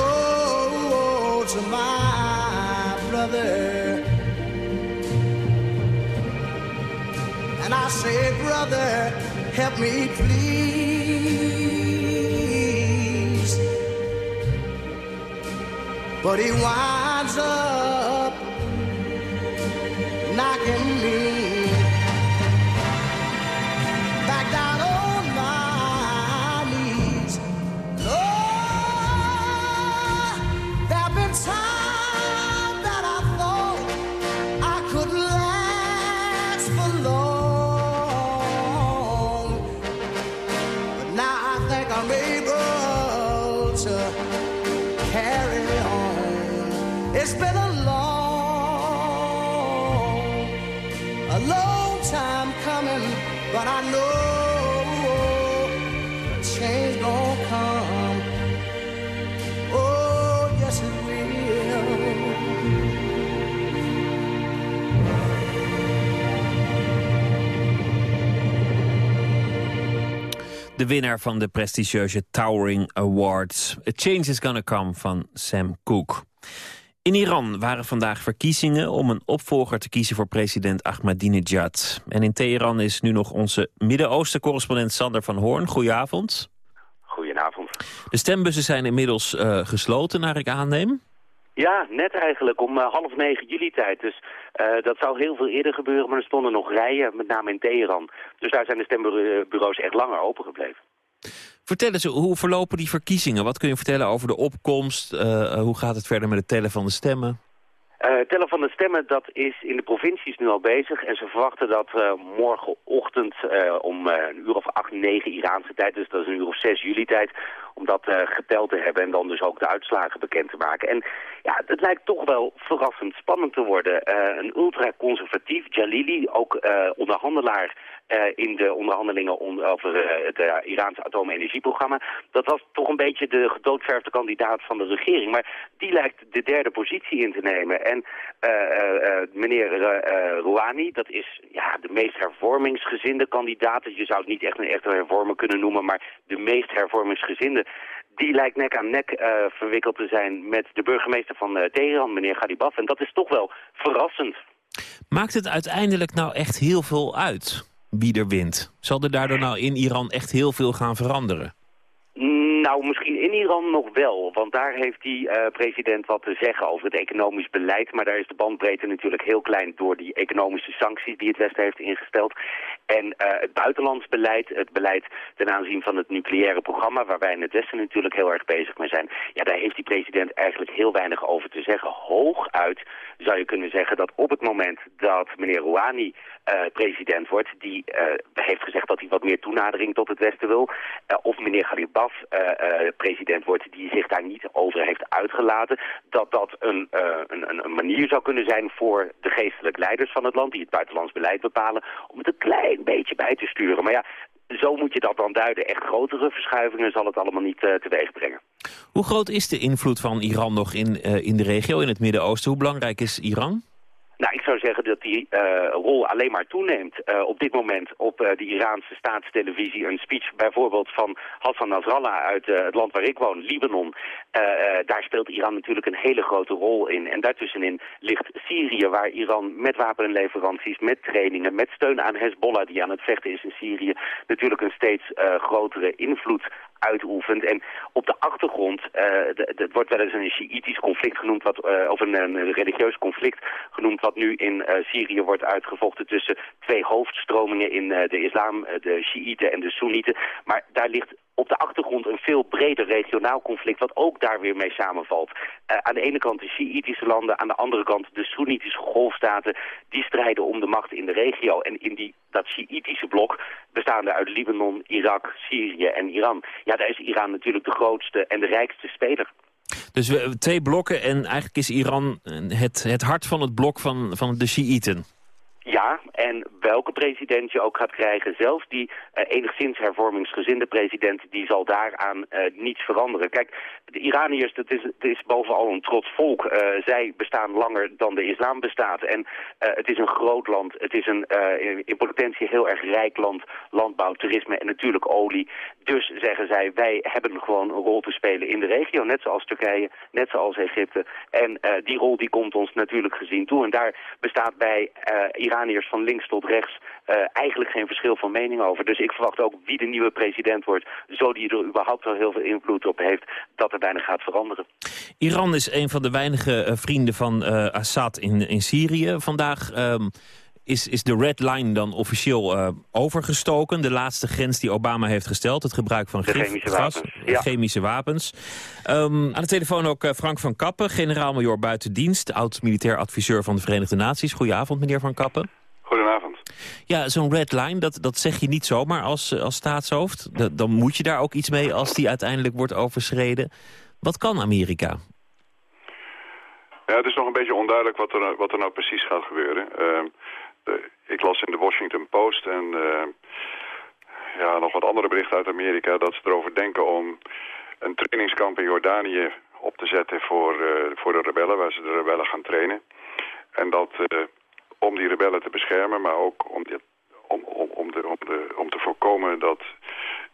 say, Brother, help me please. But he winds up De winnaar van de prestigieuze Towering Awards. A Change is Gonna Come van Sam Cooke. In Iran waren vandaag verkiezingen om een opvolger te kiezen voor president Ahmadinejad. En in Teheran is nu nog onze Midden-Oosten-correspondent Sander van Hoorn. Goedenavond. Goedenavond. De stembussen zijn inmiddels eh, gesloten, naar ik aanneem. Ja, net eigenlijk om eh, half negen juli tijd. Dus eh, dat zou heel veel eerder gebeuren, maar er stonden nog rijen, met name in Teheran. Dus daar zijn de stembureaus echt langer open gebleven. Vertel eens, hoe verlopen die verkiezingen? Wat kun je vertellen over de opkomst? Eh, hoe gaat het verder met het tellen van de stemmen? Eh tellen van de stemmen, dat is in de provincies nu al bezig. En ze verwachten dat eh, morgenochtend eh, om een uur of acht, negen Iraanse tijd, dus dat is een uur of zes juli tijd, om dat geteld te hebben en dan dus ook de uitslagen bekend te maken. En ja, het lijkt toch wel verrassend spannend te worden. Een ultraconservatief, Jalili, ook onderhandelaar in de onderhandelingen on- over eh, het eh, Iraanse atoomenergieprogramma. Dat was toch een beetje de gedoodverfde kandidaat van de regering. Maar die lijkt de derde positie in te nemen. En eh, eh, eh, meneer eh, eh, Rouhani, dat is ja, de meest hervormingsgezinde kandidaat. Dus je zou het niet echt een echte hervormer kunnen noemen, maar de meest hervormingsgezinde. Die lijkt nek aan nek eh, verwikkeld te zijn met de burgemeester van eh, Teheran, meneer Gadibaf. En dat is toch wel verrassend. Maakt het uiteindelijk nou echt heel veel uit wie er wint? Zal er daardoor nou in Iran echt heel veel gaan veranderen? Nou, misschien in Iran nog wel, want daar heeft die eh, president wat te zeggen over het economisch beleid. Maar daar is de bandbreedte natuurlijk heel klein door die economische sancties die het Westen heeft ingesteld. En eh, het buitenlands beleid, het beleid ten aanzien van het nucleaire programma, waar wij in het Westen natuurlijk heel erg bezig mee zijn. Ja, daar heeft die president eigenlijk heel weinig over te zeggen. Hooguit zou je kunnen zeggen dat op het moment dat meneer Rouhani eh, president wordt, die eh, heeft gezegd dat hij wat meer toenadering tot het Westen wil. Eh, of meneer Ghalibaf eh, president wordt die zich daar niet over heeft uitgelaten. Dat dat een, een, een, manier zou kunnen zijn voor de geestelijk leiders van het land, die het buitenlands beleid bepalen, om het een klein beetje bij te sturen. Maar ja, zo moet je dat dan duiden. Echt grotere verschuivingen zal het allemaal niet teweeg brengen. Hoe groot is de invloed van Iran nog in, in de regio, in het Midden-Oosten? Hoe belangrijk is Iran? Nou, ik zou zeggen dat die uh, rol alleen maar toeneemt. Uh, op dit moment op uh, de Iraanse staatstelevisie een speech bijvoorbeeld van Hassan Nasrallah uit het land waar ik woon, Libanon. daar speelt Iran natuurlijk een hele grote rol in. En daartussenin ligt Syrië, waar Iran met wapenleveranties, met trainingen, met steun aan Hezbollah, die aan het vechten is in Syrië, natuurlijk een steeds grotere invloed uitoefent. En op de achtergrond, het wordt wel eens een Shiïtisch conflict genoemd, wat, of een, een religieus conflict genoemd, wat nu in uh, Syrië wordt uitgevochten tussen twee hoofdstromingen in de islam, de Shiiten en de Soenieten. Maar daar ligt op de achtergrond een veel breder regionaal conflict, wat ook daar weer mee samenvalt. Uh, aan de ene kant de Shiïtische landen, aan de andere kant de Soenitische golfstaten, die strijden om de macht in de regio. En in die, dat Shiïtische blok, bestaande uit Libanon, Irak, Syrië en Iran, ja, daar is Iran natuurlijk de grootste en de rijkste speler. Dus we, twee blokken en eigenlijk is Iran het, het hart van het blok van, van de Shiiten. Ja, en welke president je ook gaat krijgen, zelfs die uh, enigszins hervormingsgezinde president, die zal daaraan uh, niets veranderen. Kijk, de Iraniërs, dat is, het is bovenal een trots volk. Uh, zij bestaan langer dan de islam bestaat. En het is een groot land, het is een in potentie heel erg rijk land, landbouw, toerisme en natuurlijk olie. Dus zeggen zij, wij hebben gewoon een rol te spelen in de regio, net zoals Turkije, net zoals Egypte. En die rol die komt ons natuurlijk gezien toe. En daar bestaat bij Iraniërs van links tot rechts uh, eigenlijk geen verschil van mening over. Dus ik verwacht ook wie de nieuwe president wordt, zo die er überhaupt wel heel veel invloed op heeft, dat er weinig gaat veranderen. Iran is een van de weinige uh, vrienden van uh, Assad in, in Syrië. Vandaag um, is, is de red line dan officieel overgestoken. De laatste grens die Obama heeft gesteld, het gebruik van gif, chemische gas, wapens. Ja. chemische wapens. Um, aan de telefoon ook Frank van Kappen, generaal-major buitendienst, oud-militair adviseur van de Verenigde Naties. Goedenavond, meneer van Kappen. Goedenavond. Ja, zo'n red line, dat, dat zeg je niet zomaar als, als staatshoofd. Dan moet je daar ook iets mee als die uiteindelijk wordt overschreden. Wat kan Amerika? Ja, het is nog een beetje onduidelijk wat er, wat er nou precies gaat gebeuren. Uh, ik las in de Washington Post en uh, ja, nog wat andere berichten uit Amerika... dat ze erover denken om een trainingskamp in Jordanië op te zetten voor, uh, voor de rebellen... waar ze de rebellen gaan trainen. En dat om die rebellen te beschermen, maar ook om, om, om, om, de, om te voorkomen dat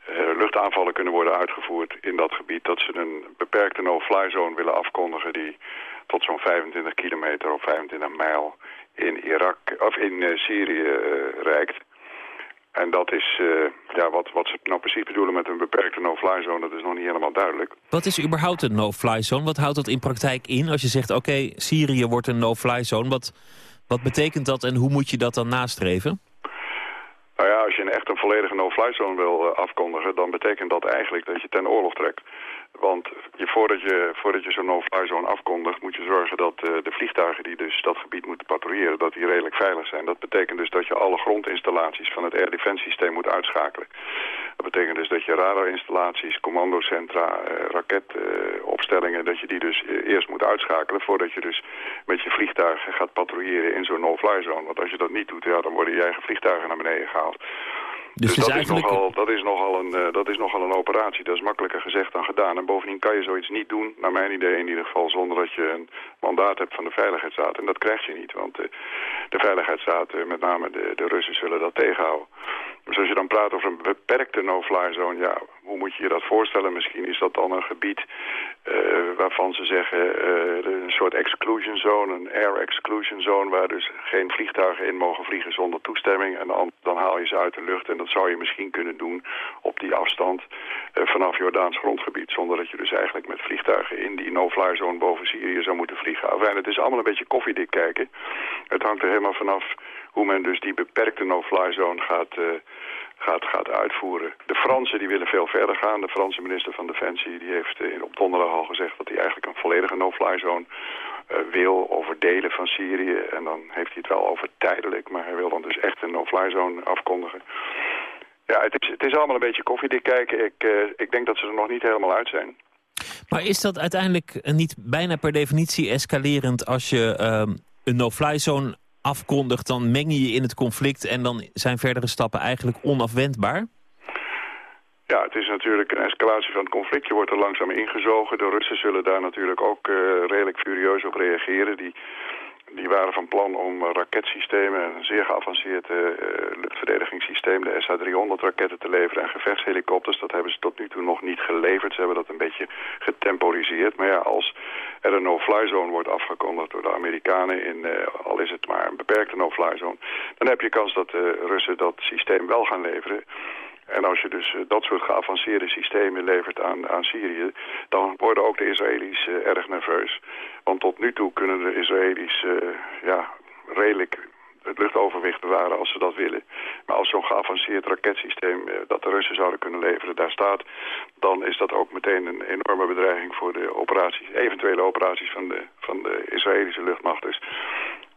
uh, luchtaanvallen kunnen worden uitgevoerd in dat gebied. Dat ze een beperkte no-fly zone willen afkondigen die tot zo'n 25 kilometer of 25 mijl in, Irak, of in uh, Syrië uh, reikt. En dat is, ja, wat, wat ze nou precies bedoelen met een beperkte no-fly zone, dat is nog niet helemaal duidelijk. Wat is überhaupt een no-fly zone? Wat houdt dat in praktijk in? Als je zegt, oké, okay, Syrië wordt een no-fly zone, wat... Wat betekent dat en hoe moet je dat dan nastreven? Nou ja, als je een echt een volledige no-fly zone wil afkondigen... dan betekent dat eigenlijk dat je ten oorlog trekt. Want je, voordat je, voordat je zo'n no-fly zone afkondigt, moet je zorgen dat eh, de vliegtuigen die dus dat gebied moeten patrouilleren, dat die redelijk veilig zijn. Dat betekent dus dat je alle grondinstallaties van het air defense systeem moet uitschakelen. Dat betekent dus dat je radarinstallaties, commandocentra, eh, raketopstellingen, dat je die dus eh, eerst moet uitschakelen voordat je dus met je vliegtuigen gaat patrouilleren in zo'n no-fly zone. Want als je dat niet doet, ja, dan worden je eigen vliegtuigen naar beneden gehaald. Dus, Dus, het is dat, eigenlijk... is nogal, dat, is nogal een, eh, dat is nogal een operatie. Dat is makkelijker gezegd dan gedaan. En bovendien kan je zoiets niet doen, naar mijn idee in ieder geval... zonder dat je een mandaat hebt van de Veiligheidsraad. En dat krijg je niet, want eh, de Veiligheidsraad, eh, met name de, de Russen, zullen dat tegenhouden. Dus als je dan praat over een beperkte no-fly zone... ja, hoe moet je je dat voorstellen? Misschien is dat dan een gebied eh, waarvan ze zeggen... eh, een soort exclusion zone, een air exclusion zone... waar dus geen vliegtuigen in mogen vliegen zonder toestemming. En dan, dan haal je ze uit de lucht. En dat zou je misschien kunnen doen op die afstand eh, vanaf Jordaans grondgebied... zonder dat je dus eigenlijk met vliegtuigen in die no-fly zone boven Syrië zou moeten vliegen. Enfin, het is allemaal een beetje koffiedik kijken. Het hangt er helemaal vanaf hoe men dus die beperkte no-fly zone gaat, eh, gaat, gaat uitvoeren. De Fransen die willen veel verder gaan. De Franse minister van Defensie die heeft eh, op donderdag al gezegd dat hij eigenlijk een volledige no-fly zone eh, wil over delen van Syrië. En dan heeft hij het wel over tijdelijk, maar hij wil dan dus echt een no-fly zone afkondigen. Ja, het is, het is allemaal een beetje koffiedik kijken. Ik, ik denk dat ze er nog niet helemaal uit zijn. Maar is dat uiteindelijk niet bijna per definitie escalerend... als je ehm, een no-fly zone afkondigt, dan meng je je in het conflict... en dan zijn verdere stappen eigenlijk onafwendbaar? Ja, het is natuurlijk een escalatie van het conflict. Je wordt er langzaam ingezogen. De Russen zullen daar natuurlijk ook eh, redelijk furieus op reageren. Die, die waren van plan om eh, raketsystemen, een zeer geavanceerd eh, eh, luchtverdedigingssysteem, de SA-300 raketten te leveren en gevechtshelikopters. Dat hebben ze tot nu toe nog niet geleverd. Ze hebben dat een beetje getemporiseerd. Maar ja, als er een no-fly zone wordt afgekondigd door de Amerikanen, in, eh, al is het maar een beperkte no-fly zone, dan heb je kans dat de Russen dat systeem wel gaan leveren. En als je dus eh, dat soort geavanceerde systemen levert aan, aan Syrië... dan worden ook de Israëli's eh, erg nerveus. Want tot nu toe kunnen de Israëli's eh, ja, redelijk het luchtoverwicht bewaren als ze dat willen. Maar als zo'n geavanceerd raketsysteem dat de Russen zouden kunnen leveren daar staat... dan is dat ook meteen een enorme bedreiging voor de operaties, eventuele operaties van de, van de Israëlische luchtmacht. Dus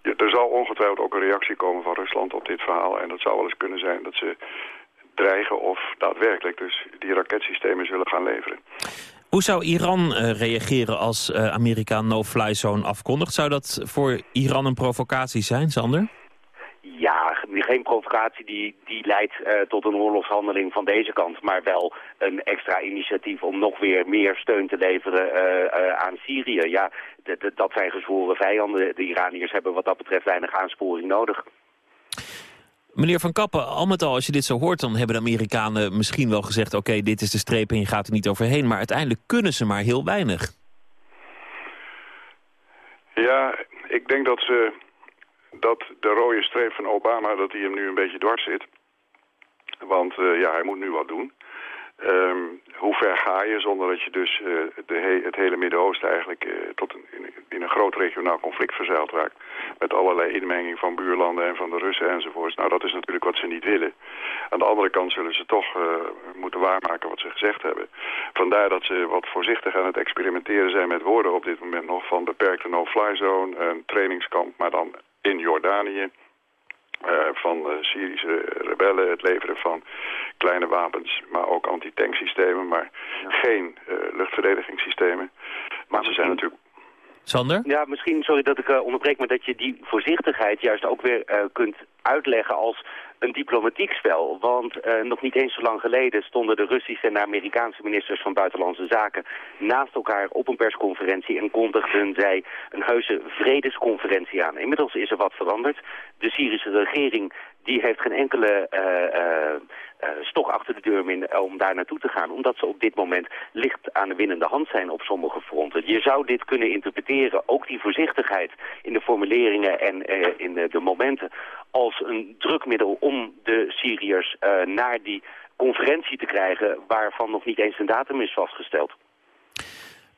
er zal ongetwijfeld ook een reactie komen van Rusland op dit verhaal. En dat zou wel eens kunnen zijn dat ze dreigen of daadwerkelijk dus die raketsystemen zullen gaan leveren. Hoe zou Iran eh, reageren als eh, Amerika een no-fly zone afkondigt? Zou dat voor Iran een provocatie zijn, Sander? Ja, geen provocatie die, die leidt eh, tot een oorlogshandeling van deze kant, maar wel een extra initiatief om nog weer meer steun te leveren eh, eh, aan Syrië. Ja, dat zijn gezworen vijanden. De Iraniërs hebben wat dat betreft weinig aansporing nodig. Meneer Van Kappen, al met al, als je dit zo hoort... dan hebben de Amerikanen misschien wel gezegd... oké, dit is de streep en je gaat er niet overheen. Maar uiteindelijk kunnen ze maar heel weinig. Ja, ik denk dat ze dat de rode streep van Obama dat hij hem nu een beetje dwars zit. Want eh, ja, hij moet nu wat doen. Ehm, hoe ver ga je zonder dat je dus eh, de he- het hele Midden-Oosten eigenlijk eh, tot een, in, in een groot regionaal conflict verzeild raakt. Met allerlei inmenging van buurlanden en van de Russen enzovoorts. Nou, dat is natuurlijk wat ze niet willen. Aan de andere kant zullen ze toch eh, moeten waarmaken wat ze gezegd hebben. Vandaar dat ze wat voorzichtig aan het experimenteren zijn met woorden op dit moment nog. Van beperkte no-fly zone, een trainingskamp, maar dan in Jordanië. Eh, van eh, Syrische rebellen, het leveren van kleine wapens, maar ook anti-tanksystemen, maar geen eh, luchtverdedigingssystemen. Maar ze zijn natuurlijk Ja, misschien, sorry dat ik eh, onderbreek, maar dat je die voorzichtigheid juist ook weer eh, kunt uitleggen als een diplomatiek spel. Want eh, nog niet eens zo lang geleden stonden de Russische en de Amerikaanse ministers van Buitenlandse Zaken naast elkaar op een persconferentie en kondigden zij een heuse vredesconferentie aan. Inmiddels is er wat veranderd. De Syrische regering die heeft geen enkele eh, eh, eh, stok achter de deur meer om daar naartoe te gaan. Omdat ze op dit moment licht aan de winnende hand zijn op sommige fronten. Je zou dit kunnen interpreteren, ook die voorzichtigheid in de formuleringen en in de, momenten, als een drukmiddel om de Syriërs naar die conferentie te krijgen waarvan nog niet eens een datum is vastgesteld.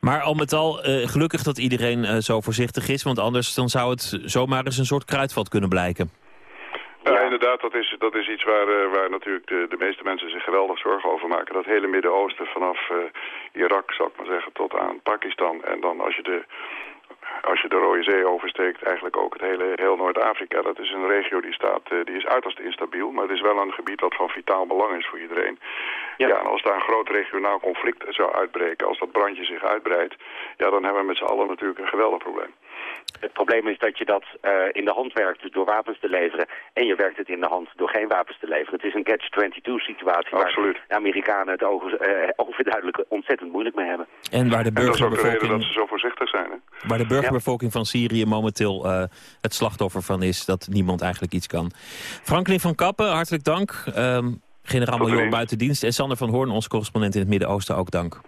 Maar al met al, gelukkig dat iedereen zo voorzichtig is... want anders dan zou het zomaar eens een soort kruidvat kunnen blijken. Ja, inderdaad. inderdaad, dat is, dat is iets waar, eh, waar natuurlijk de, de meeste mensen zich geweldig zorgen over maken. Dat hele Midden-Oosten vanaf uh, Irak, zal ik maar zeggen, tot aan Pakistan. En dan als je de als je de Rode Zee oversteekt, eigenlijk ook het hele heel Noord-Afrika. Dat is een regio die, staat, uh, die is uiterst instabiel, maar het is wel een gebied dat van vitaal belang is voor iedereen. Ja. ja. en als daar een groot regionaal conflict zou uitbreken, als dat brandje zich uitbreidt, ja, dan hebben we met z'n allen natuurlijk een geweldig probleem. Het probleem is dat je dat uh, in de hand werkt door wapens te leveren. En je werkt het in de hand door geen wapens te leveren. Het is een catch-22 situatie Absoluut. waar de Amerikanen het over, uh, overduidelijk ontzettend moeilijk mee hebben. En waar de burgerbevolking... Dat is ook de reden dat ze zo voorzichtig zijn. Hè? Waar de burgerbevolking van Syrië momenteel uh, het slachtoffer van is. Dat niemand eigenlijk iets kan. Franklin van Kappen, hartelijk dank. Um, Generaal-major buitendienst. En Sander van Hoorn, onze correspondent in het Midden-Oosten, ook dank.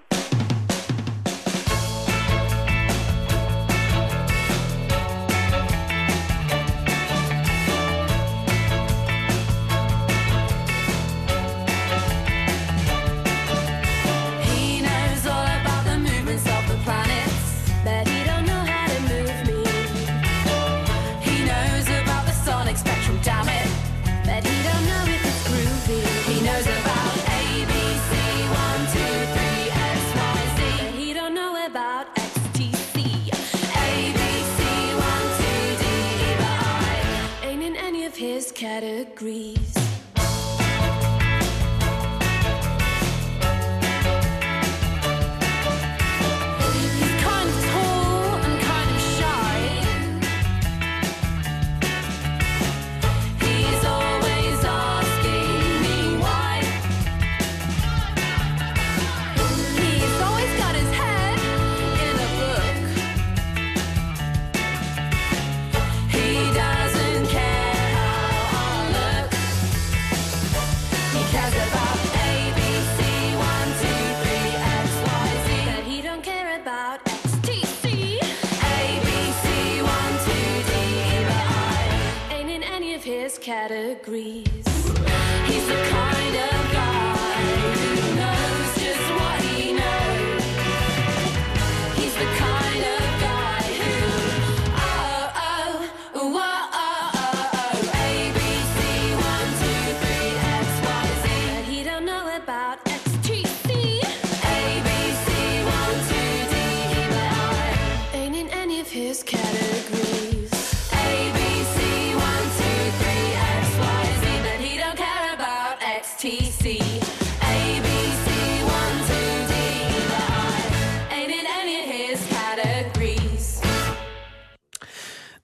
agree.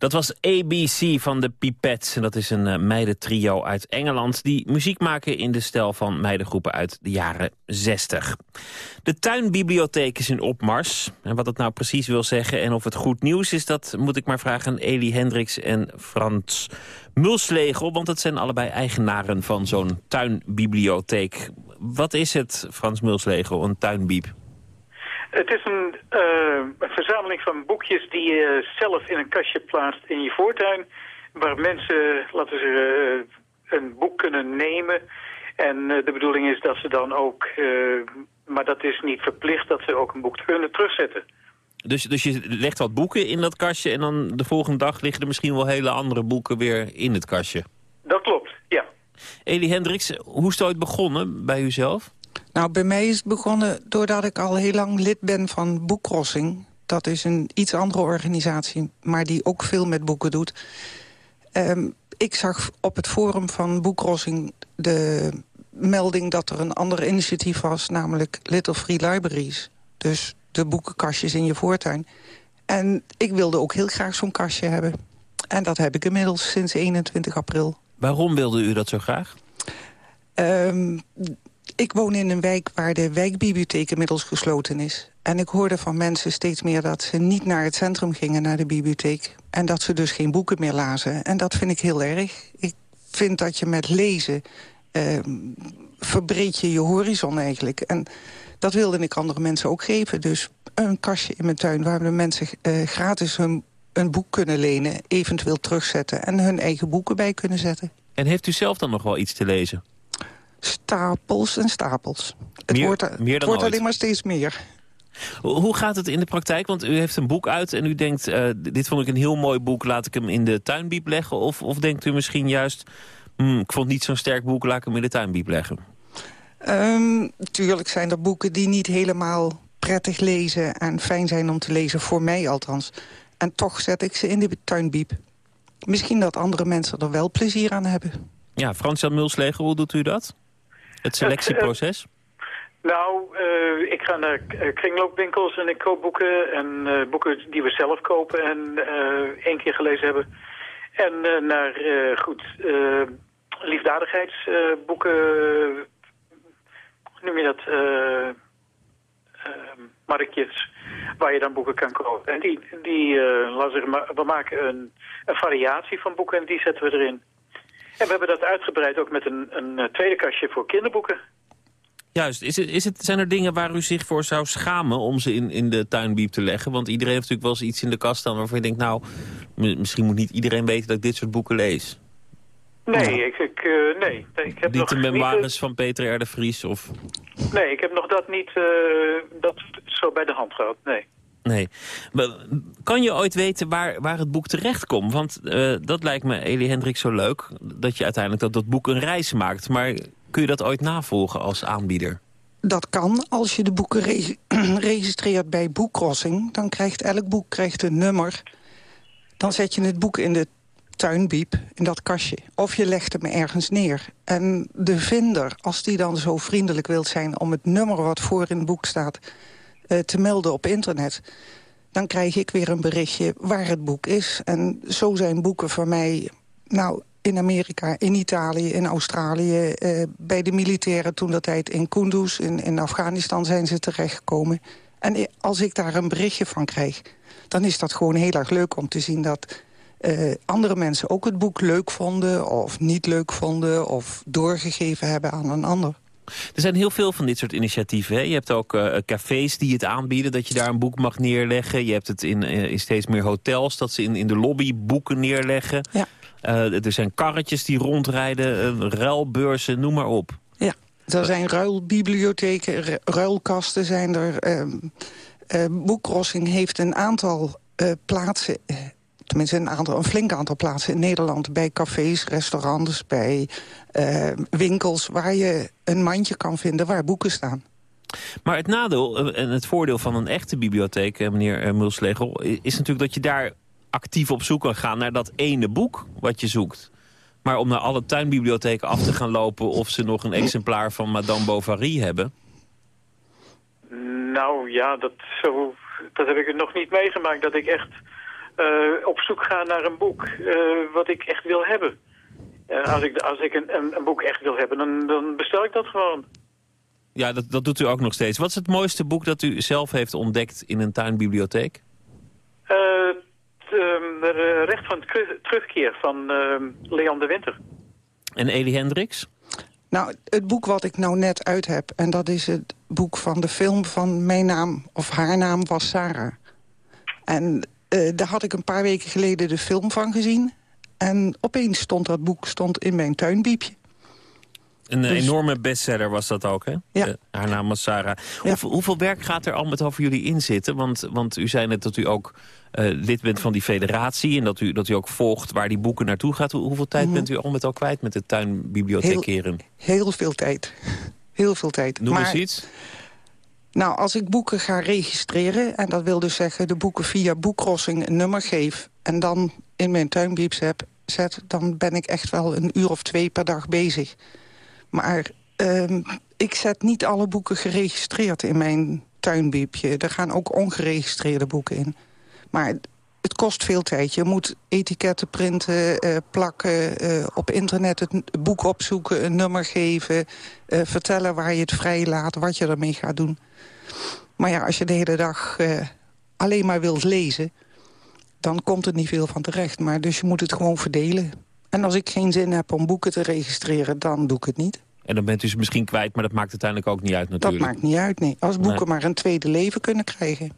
Dat was ABC van de Pipettes. En dat is een uh, meidentrio uit Engeland... die muziek maken in de stijl van meidengroepen uit de jaren 60. De tuinbibliotheek is in opmars. En wat dat nou precies wil zeggen en of het goed nieuws is... dat moet ik maar vragen aan Elie Hendricks en Frans Mulslegel... want het zijn allebei eigenaren van zo'n tuinbibliotheek. Wat is het, Frans Mulslegel, een tuinbieb? Het is een, uh, verzameling van boekjes die je zelf in een kastje plaatst in je voortuin. Waar mensen, laten we zeggen, uh, een boek kunnen nemen. En uh, de bedoeling is dat ze dan ook, maar dat is niet verplicht, dat ze ook een boek kunnen terugzetten. Dus, dus je legt wat boeken in dat kastje en dan de volgende dag liggen er misschien wel hele andere boeken weer in het kastje? Dat klopt, ja. Elie Hendricks, hoe is het ooit begonnen bij uzelf? Nou, bij mij is het begonnen doordat ik al heel lang lid ben van Boekcrossing. Dat is een iets andere organisatie, maar die ook veel met boeken doet. Um, ik zag op het forum van Boekcrossing de melding dat er een ander initiatief was... namelijk Little Free Libraries. Dus de boekenkastjes in je voortuin. En ik wilde ook heel graag zo'n kastje hebben. En dat heb ik inmiddels sinds 21 april. Waarom wilde u dat zo graag? Um, ik woon in een wijk waar de wijkbibliotheek inmiddels gesloten is. En ik hoorde van mensen steeds meer dat ze niet naar het centrum gingen, naar de bibliotheek. En dat ze dus geen boeken meer lazen. En dat vind ik heel erg. Ik vind dat je met lezen uh, verbreed je je horizon eigenlijk. En dat wilde ik andere mensen ook geven. Dus een kastje in mijn tuin waar de mensen uh, gratis hun, een boek kunnen lenen... eventueel terugzetten en hun eigen boeken bij kunnen zetten. En heeft u zelf dan nog wel iets te lezen? Stapels en stapels. Het meer, wordt, meer het wordt alleen maar steeds meer. Hoe gaat het in de praktijk? Want u heeft een boek uit en u denkt... Uh, dit vond ik een heel mooi boek, laat ik hem in de tuinbiep leggen. Of, of denkt u misschien juist... Hmm, ik vond niet zo'n sterk boek, laat ik hem in de tuinbiep leggen. Ehm, tuurlijk zijn er boeken die niet helemaal prettig lezen... en fijn zijn om te lezen, voor mij althans. En toch zet ik ze in de tuinbiep. Misschien dat andere mensen er wel plezier aan hebben. Ja, Frans-Jan Mulslegel, hoe doet u dat? Het selectieproces? Nou, eh, ik ga naar k- kringloopwinkels en ik koop boeken. En eh, boeken die we zelf kopen en eh, één keer gelezen hebben. En eh, naar, eh, goed, eh, liefdadigheidsboeken. noem je dat? Eh, eh, marktjes waar je dan boeken kan kopen. En die, die eh, laten we maken een, een variatie van boeken en die zetten we erin. En we hebben dat uitgebreid ook met een, een eh, tweede kastje voor kinderboeken. Juist. Is het, is het, zijn er dingen waar u zich voor zou schamen om ze in, in de tuinbiep te leggen? Want iedereen heeft natuurlijk wel eens iets in de kast staan waarvan je denkt... nou, misschien moet niet iedereen weten dat ik dit soort boeken lees. Nee, ik, ik, eh, nee. ik heb Niet nog de niet, memoires van Peter R. de Vries of... nee, ik heb nog dat niet eh, dat zo bij de hand gehad, nee. Nee. Kan je ooit weten waar, waar het boek terecht komt? Want eh, dat lijkt me, Elie Hendrik, zo leuk... dat je uiteindelijk dat, dat boek een reis maakt. Maar kun je dat ooit navolgen als aanbieder? Dat kan als je de boeken re- registreert bij Boekcrossing. Dan krijgt elk boek krijgt een nummer. Dan zet je het boek in de tuinbiep, in dat kastje. Of je legt hem ergens neer. En de vinder, als die dan zo vriendelijk wilt zijn... om het nummer wat voor in het boek staat eh, te melden op internet... dan krijg ik weer een berichtje waar het boek is. En zo zijn boeken voor mij... nou, in Amerika, in Italië, in Australië... eh, bij de militairen toen dat tijd in Kunduz, in, in Afghanistan zijn ze terechtgekomen. En als ik daar een berichtje van krijg... dan is dat gewoon heel erg leuk om te zien dat... eh, andere mensen ook het boek leuk vonden of niet leuk vonden... of doorgegeven hebben aan een ander. Er zijn heel veel van dit soort initiatieven. Hè? Je hebt ook eh, cafés die het aanbieden, dat je daar een boek mag neerleggen. Je hebt het in, eh, in steeds meer hotels, dat ze in, in de lobby boeken neerleggen. Ja. Eh, er zijn karretjes die rondrijden, ruilbeurzen, noem maar op. Ja, er zijn ruilbibliotheken, ru- ruilkasten zijn er. ehm eh, Boekrossing heeft een aantal plaatsen... tenminste een, aantal, een flink aantal plaatsen in Nederland... bij cafés, restaurants, bij eh, winkels... waar je een mandje kan vinden waar boeken staan. Maar het nadeel eh, en het voordeel van een echte bibliotheek, eh, meneer Mulslegel... is natuurlijk dat je daar actief op zoek kan gaan naar dat ene boek wat je zoekt. Maar om naar alle tuinbibliotheken af te gaan lopen... of ze nog een exemplaar van Madame Bovary hebben... Nou ja, dat, zo, dat heb ik nog niet meegemaakt. Dat ik echt eh, op zoek ga naar een boek eh, wat ik echt wil hebben. En als ik, als ik een, een, een boek echt wil hebben, dan, dan bestel ik dat gewoon. Ja, dat, dat doet u ook nog steeds. Wat is het mooiste boek dat u zelf heeft ontdekt in een tuinbibliotheek? Eh, het, ehm, recht van teru- terugkeer van ehm, Leon de Winter. En Elie Hendricks? Nou, het boek wat ik nou net uit heb... en dat is het boek van de film van mijn naam... of haar naam was Sarah. En eh, daar had ik een paar weken geleden de film van gezien. En opeens stond dat boek stond in mijn tuinbiepje. Een eh, Dus- enorme bestseller was dat ook, hè? Ja. Eh, haar naam was Sarah. Hoeveel, hoeveel werk gaat er al met over jullie in zitten? Want, want u zei net dat u ook lid bent van die federatie... en dat u, dat u ook volgt waar die boeken naartoe gaat. Hoe- Hoeveel tijd Mhm. bent u al met al kwijt met de tuinbibliothekeren? Heel veel tijd. Heel veel tijd. Noem Maar- eens iets. Nou, als ik boeken ga registreren... en dat wil dus zeggen de boeken via Boekrossing een nummer geef... en dan in mijn tuinbieps heb, zet... dan ben ik echt wel een uur of twee per dag bezig. Maar ehm, ik zet niet alle boeken geregistreerd in mijn tuinbiepje. Er gaan ook ongeregistreerde boeken in. Maar het kost veel tijd. Je moet etiketten printen, eh, plakken, eh, op internet het boek opzoeken, een nummer geven, eh, vertellen waar je het vrij laat, wat je ermee gaat doen. Maar ja, als je de hele dag alleen maar wilt lezen, dan komt er niet veel van terecht. Maar dus je moet het gewoon verdelen. En als ik geen zin heb om boeken te registreren, dan doe ik het niet. En dan bent u ze misschien kwijt, maar dat maakt uiteindelijk ook niet uit natuurlijk. Dat maakt niet uit, nee. Als boeken Nee. maar een tweede leven kunnen krijgen.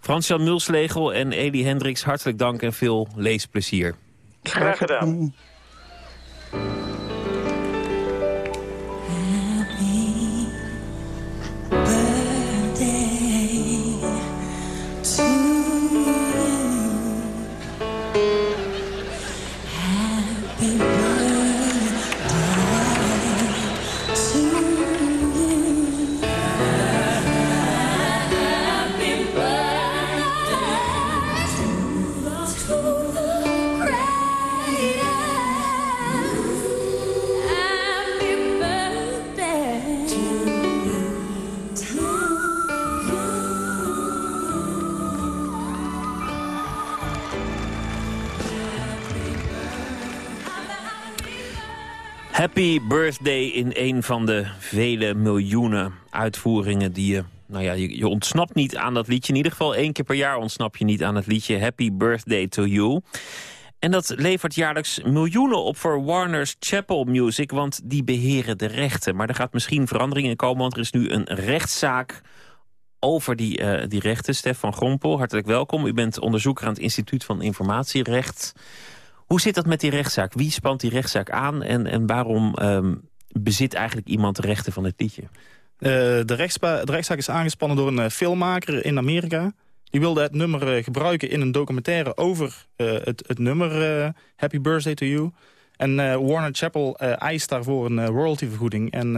Frans-Jan Mulslegel en Elie Hendricks, hartelijk dank en veel leesplezier. Graag gedaan. Happy Birthday in een van de vele miljoenen uitvoeringen die je... Nou ja, je, je ontsnapt niet aan dat liedje. In ieder geval één keer per jaar ontsnap je niet aan het liedje Happy Birthday to You. En dat levert jaarlijks miljoenen op voor Warner's Chapel Music... want die beheren de rechten. Maar er gaat misschien verandering in komen... want er is nu een rechtszaak over die, uh, die rechten. Stefan Grompel, hartelijk welkom. U bent onderzoeker aan het Instituut van Informatierecht. Hoe zit dat met die rechtszaak? Wie spant die rechtszaak aan en, en waarom um, bezit eigenlijk iemand de rechten van het liedje? Uh, de, de rechtszaak is aangespannen door een uh, filmmaker in Amerika. Die wilde het nummer uh, gebruiken in een documentaire over het, het, nummer Happy Birthday to You. En Warner Chappell eist daarvoor een royaltyvergoeding. En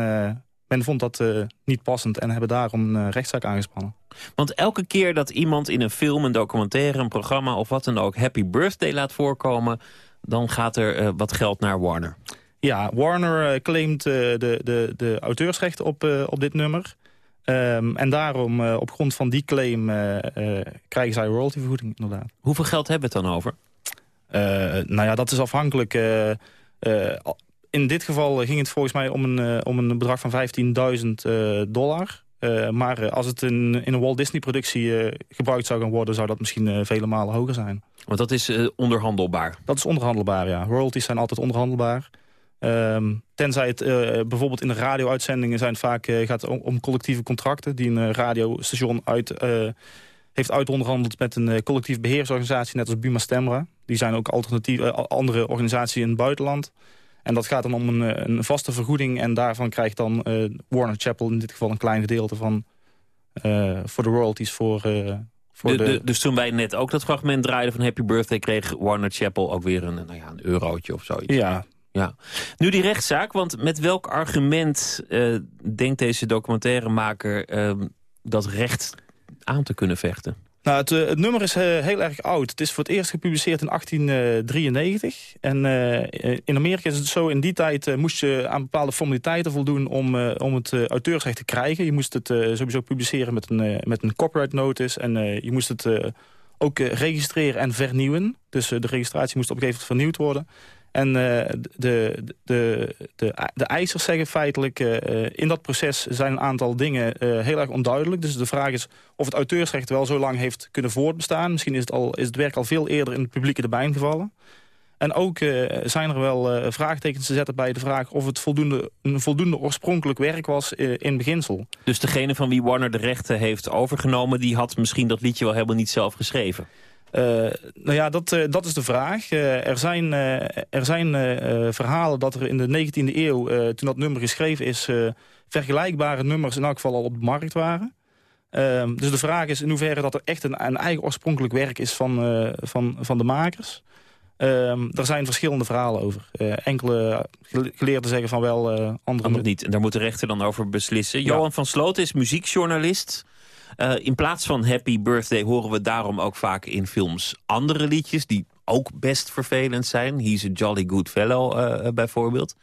men vond dat niet passend en hebben daarom een rechtszaak aangespannen. Want elke keer dat iemand in een film, een documentaire, een programma of wat dan ook Happy Birthday laat voorkomen, dan gaat er uh, wat geld naar Warner. Ja, Warner uh, claimt uh, de, de, de auteursrechten op, op dit nummer. Um, en daarom, op grond van die claim, krijgen zij royaltyvergoeding inderdaad. Hoeveel geld hebben we het dan over? nou ja, dat is afhankelijk. in dit geval ging het volgens mij om een, om een bedrag van 15.000 dollar. Uh, maar uh, als het in, in een Walt Disney-productie uh, gebruikt zou gaan worden... zou dat misschien vele malen hoger zijn. Want dat is onderhandelbaar? Dat is onderhandelbaar, ja. Royalties zijn altijd onderhandelbaar. Um, tenzij het bijvoorbeeld in de radio-uitzendingen zijn vaak, gaat om, om, collectieve contracten... die een radiostation uit, heeft uitonderhandeld met een collectief beheersorganisatie... net als Buma Stemra. Die zijn ook alternatieve andere organisaties in het buitenland... En dat gaat dan om een, een vaste vergoeding. En daarvan krijgt dan uh, Warner Chappell in dit geval een klein gedeelte van... Uh, voor de royalties voor... Uh, de, dus toen wij net ook dat fragment draaiden van Happy Birthday... kreeg Warner Chappell ook weer een, nou ja, een eurotje of zoiets. Ja. ja. Nu die rechtszaak, want met welk argument denkt deze documentairemaker... dat recht aan te kunnen vechten? Nou, het, het, nummer is uh, heel erg oud. Het is voor het eerst gepubliceerd in 1893. En uh, in Amerika is het zo, in die tijd moest je aan bepaalde formaliteiten voldoen... om, om het auteursrecht te krijgen. Je moest het sowieso publiceren met een, met een copyright notice. En je moest het ook registreren en vernieuwen. Dus de registratie moest op een gegeven moment vernieuwd worden. En uh, de, de, de, de eisers zeggen feitelijk... Uh, in dat proces zijn een aantal dingen uh, heel erg onduidelijk. Dus de vraag is of het auteursrecht wel zo lang heeft kunnen voortbestaan. Misschien is het, al, is het werk al veel eerder in het publieke domein gevallen. En ook zijn er wel vraagtekens te zetten bij de vraag... of het voldoende, een voldoende oorspronkelijk werk was in beginsel. Dus degene van wie Warner de rechten heeft overgenomen... die had misschien dat liedje wel helemaal niet zelf geschreven? Uh, nou ja, dat, uh, dat is de vraag. Uh, er zijn, er zijn verhalen dat er in de 19e eeuw, toen dat nummer geschreven is... vergelijkbare nummers in elk geval al op de markt waren. Ehm, dus de vraag is in hoeverre dat er echt een, een eigen oorspronkelijk werk is van, van, van de makers. Um, er zijn verschillende verhalen over. enkele geleerden zeggen van wel, andere, andere niet. En daar moet de rechter dan over beslissen. Ja. Johan van Sloot is muziekjournalist... Uh, in plaats van Happy Birthday horen we daarom ook vaak in films andere liedjes... die ook best vervelend zijn. He's a Jolly Good Fellow uh, bijvoorbeeld.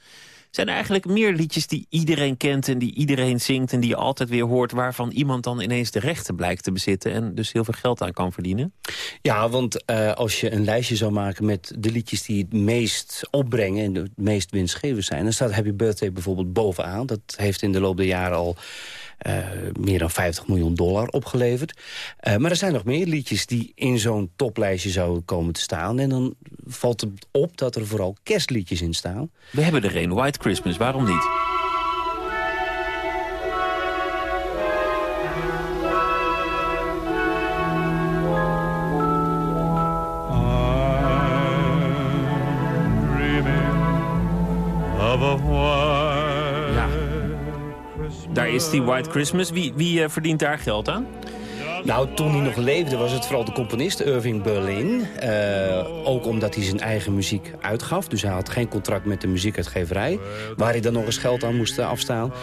Zijn er eigenlijk meer liedjes die iedereen kent en die iedereen zingt... en die je altijd weer hoort waarvan iemand dan ineens de rechten blijkt te bezitten... en dus heel veel geld aan kan verdienen? Ja, want als je een lijstje zou maken met de liedjes die het meest opbrengen... en het meest winstgevend zijn, dan staat Happy Birthday bijvoorbeeld bovenaan. Dat heeft in de loop der jaren al... Uh, meer dan 50 miljoen dollar opgeleverd. Uh, maar er zijn nog meer liedjes die in zo'n toplijstje zouden komen te staan. En dan valt het op dat er vooral kerstliedjes in staan. We hebben er een, White Christmas, waarom niet? Daar is die White Christmas. Wie, wie uh, verdient daar geld aan? Nou, toen hij nog leefde was het vooral de componist Irving Berlin. Uh, ook omdat hij zijn eigen muziek uitgaf. Dus hij had geen contract met de muziekuitgeverij. Waar hij dan nog eens geld aan moest afstaan.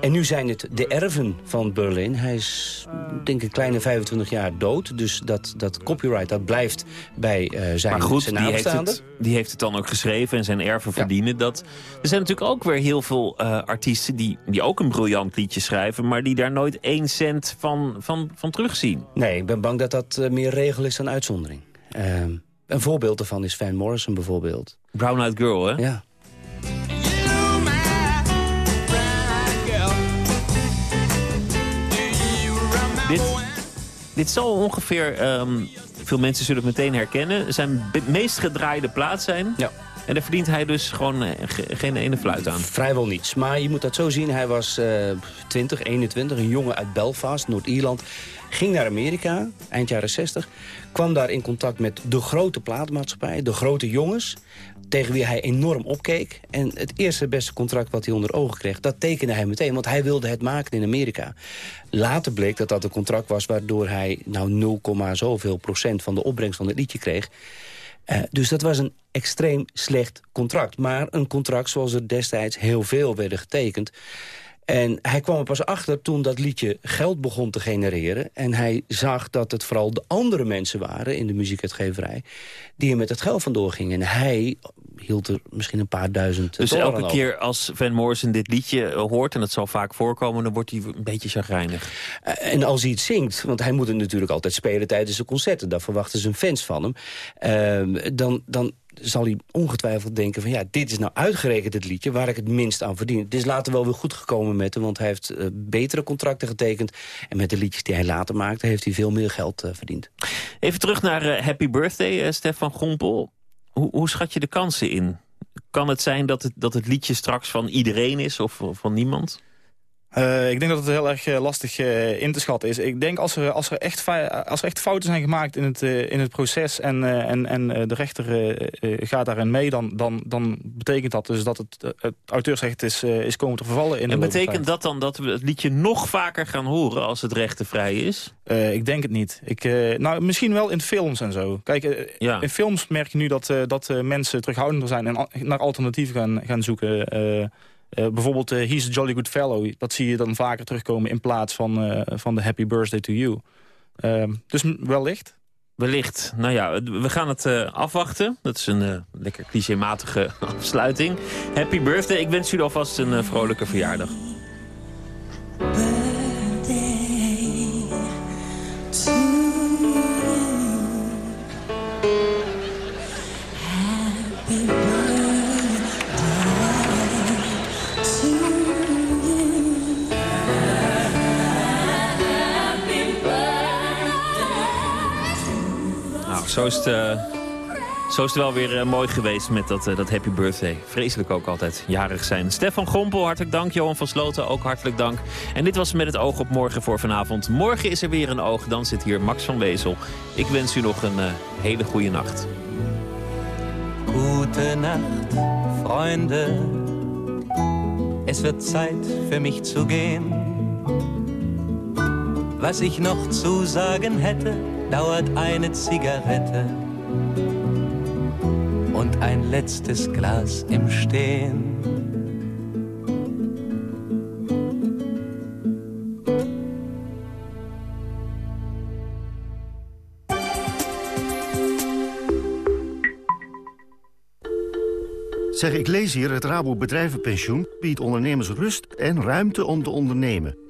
En nu zijn het de erven van Berlin. Hij is, denk ik, een kleine 25 jaar dood. Dus dat, dat copyright, dat blijft bij uh, zijn Maar goed, zijn die, heeft het, die heeft het dan ook geschreven en zijn erven verdienen dat. Er zijn natuurlijk ook weer heel veel uh, artiesten... Die, die ook een briljant liedje schrijven... maar die daar nooit één cent van, van, van terugzien. Nee, ik ben bang dat dat eh, meer regel is dan uitzondering. Ehm, een voorbeeld daarvan is Van Morrison bijvoorbeeld. Brown Eyed Girl, hè? Ja. Dit, dit zal ongeveer, ehm, veel mensen zullen het meteen herkennen... zijn meest gedraaide plaat zijn. Ja. En daar verdient hij dus gewoon eh, geen ene fluit aan. Vrijwel niets. Maar je moet dat zo zien. Hij was uh, 20, 21, een jongen uit Belfast, Noord-Ierland. Ging naar Amerika, eind jaren 60. Kwam daar in contact met de grote platenmaatschappij, de grote jongens... tegen wie hij enorm opkeek. En het eerste beste contract wat hij onder ogen kreeg... dat tekende hij meteen, want hij wilde het maken in Amerika. Later bleek dat dat een contract was... waardoor hij nou 0, zoveel procent van de opbrengst van het liedje kreeg. Eh, dus dat was een extreem slecht contract. Maar een contract zoals er destijds heel veel werden getekend. En hij kwam er pas achter toen dat liedje geld begon te genereren. En hij zag dat het vooral de andere mensen waren in de muziekuitgeverij... die er met het geld vandoor gingen. En hij hield er misschien een paar duizend Dus elke over. keer als Van Morrison dit liedje eh, hoort... en dat zal vaak voorkomen, dan wordt hij een beetje chagrijnig. Eh, En als hij het zingt, want hij moet het natuurlijk altijd spelen tijdens de concerten. Daar verwachten zijn fans van hem. Ehm, dan, dan zal hij ongetwijfeld denken van ja, dit is nou uitgerekend het liedje waar ik het minst aan verdien. Het is later wel weer goed gekomen met hem, want hij heeft eh, betere contracten getekend. En met de liedjes die hij later maakte, heeft hij veel meer geld eh, verdiend. Even terug naar eh, Happy Birthday, Stefan Gompel. Hoe, hoe schat je de kansen in? Kan het zijn dat het, dat het liedje straks van iedereen is of van niemand? Eh, ik denk dat het heel erg eh, lastig eh, in te schatten is. Ik denk als er, als er, echt, als er echt fouten zijn gemaakt in het, in het proces... en, en, en de rechter gaat daarin mee... Dan, dan, dan betekent dat dus dat het, het auteursrecht is, is komen te vervallen. In En betekent dat dan dat we het liedje nog vaker gaan horen als het rechtenvrij is? Ik denk het niet. Ik, nou, misschien wel in films en zo. Kijk, Ja. in films merk je nu dat, dat mensen terughoudender zijn... en naar alternatieven gaan, gaan zoeken. Eh, bijvoorbeeld eh, He's a Jolly Good Fellow. Dat zie je dan vaker terugkomen in plaats van, eh, van de Happy Birthday to You. Ehm, dus wellicht. Wellicht. Nou ja, we gaan het eh, afwachten. Dat is een eh, lekker clichématige afsluiting. Happy birthday. Ik wens jullie alvast een vrolijke verjaardag. Zo is het, eh, zo is het wel weer eh, mooi geweest met dat, eh, dat happy birthday. Vreselijk ook altijd jarig zijn. Stefan Gompel, hartelijk dank. Johan van Sloten, ook hartelijk dank. En dit was Met het oog op morgen voor vanavond. Morgen is er weer een oog. Dan zit hier Max van Wezel. Ik wens u nog een hele goede nacht. Gute Nacht, Freunde. Es wird Zeit für mich zu gehen. Was ich noch zu sagen hätte, dauert eine Zigarette und ein letztes Glas im Stehen. Zeg, ik lees hier, het Rabo Bedrijvenpensioen biedt ondernemers rust en ruimte om te ondernemen.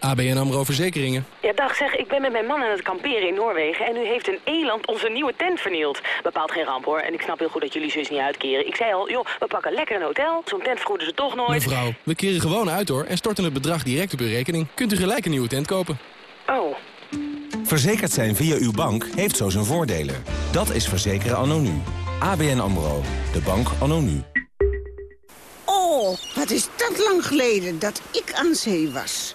ABN AMRO Verzekeringen. Ja, dag zeg, ik ben met mijn man aan het kamperen in Noorwegen... en nu heeft een eland onze nieuwe tent vernield. Bepaalt geen ramp hoor, en ik snap heel goed dat jullie zus niet uitkeren. Ik zei al, joh, we pakken lekker een hotel. Zo'n tent vergoeden ze toch nooit. Mevrouw, we keren gewoon uit hoor en storten het bedrag direct op uw rekening. Kunt u gelijk een nieuwe tent kopen. Oh. Verzekerd zijn via uw bank heeft zo zijn voordelen. Dat is verzekeren anno nu. ABN AMRO. De bank anno nu. Oh, wat is dat lang geleden dat ik aan zee was.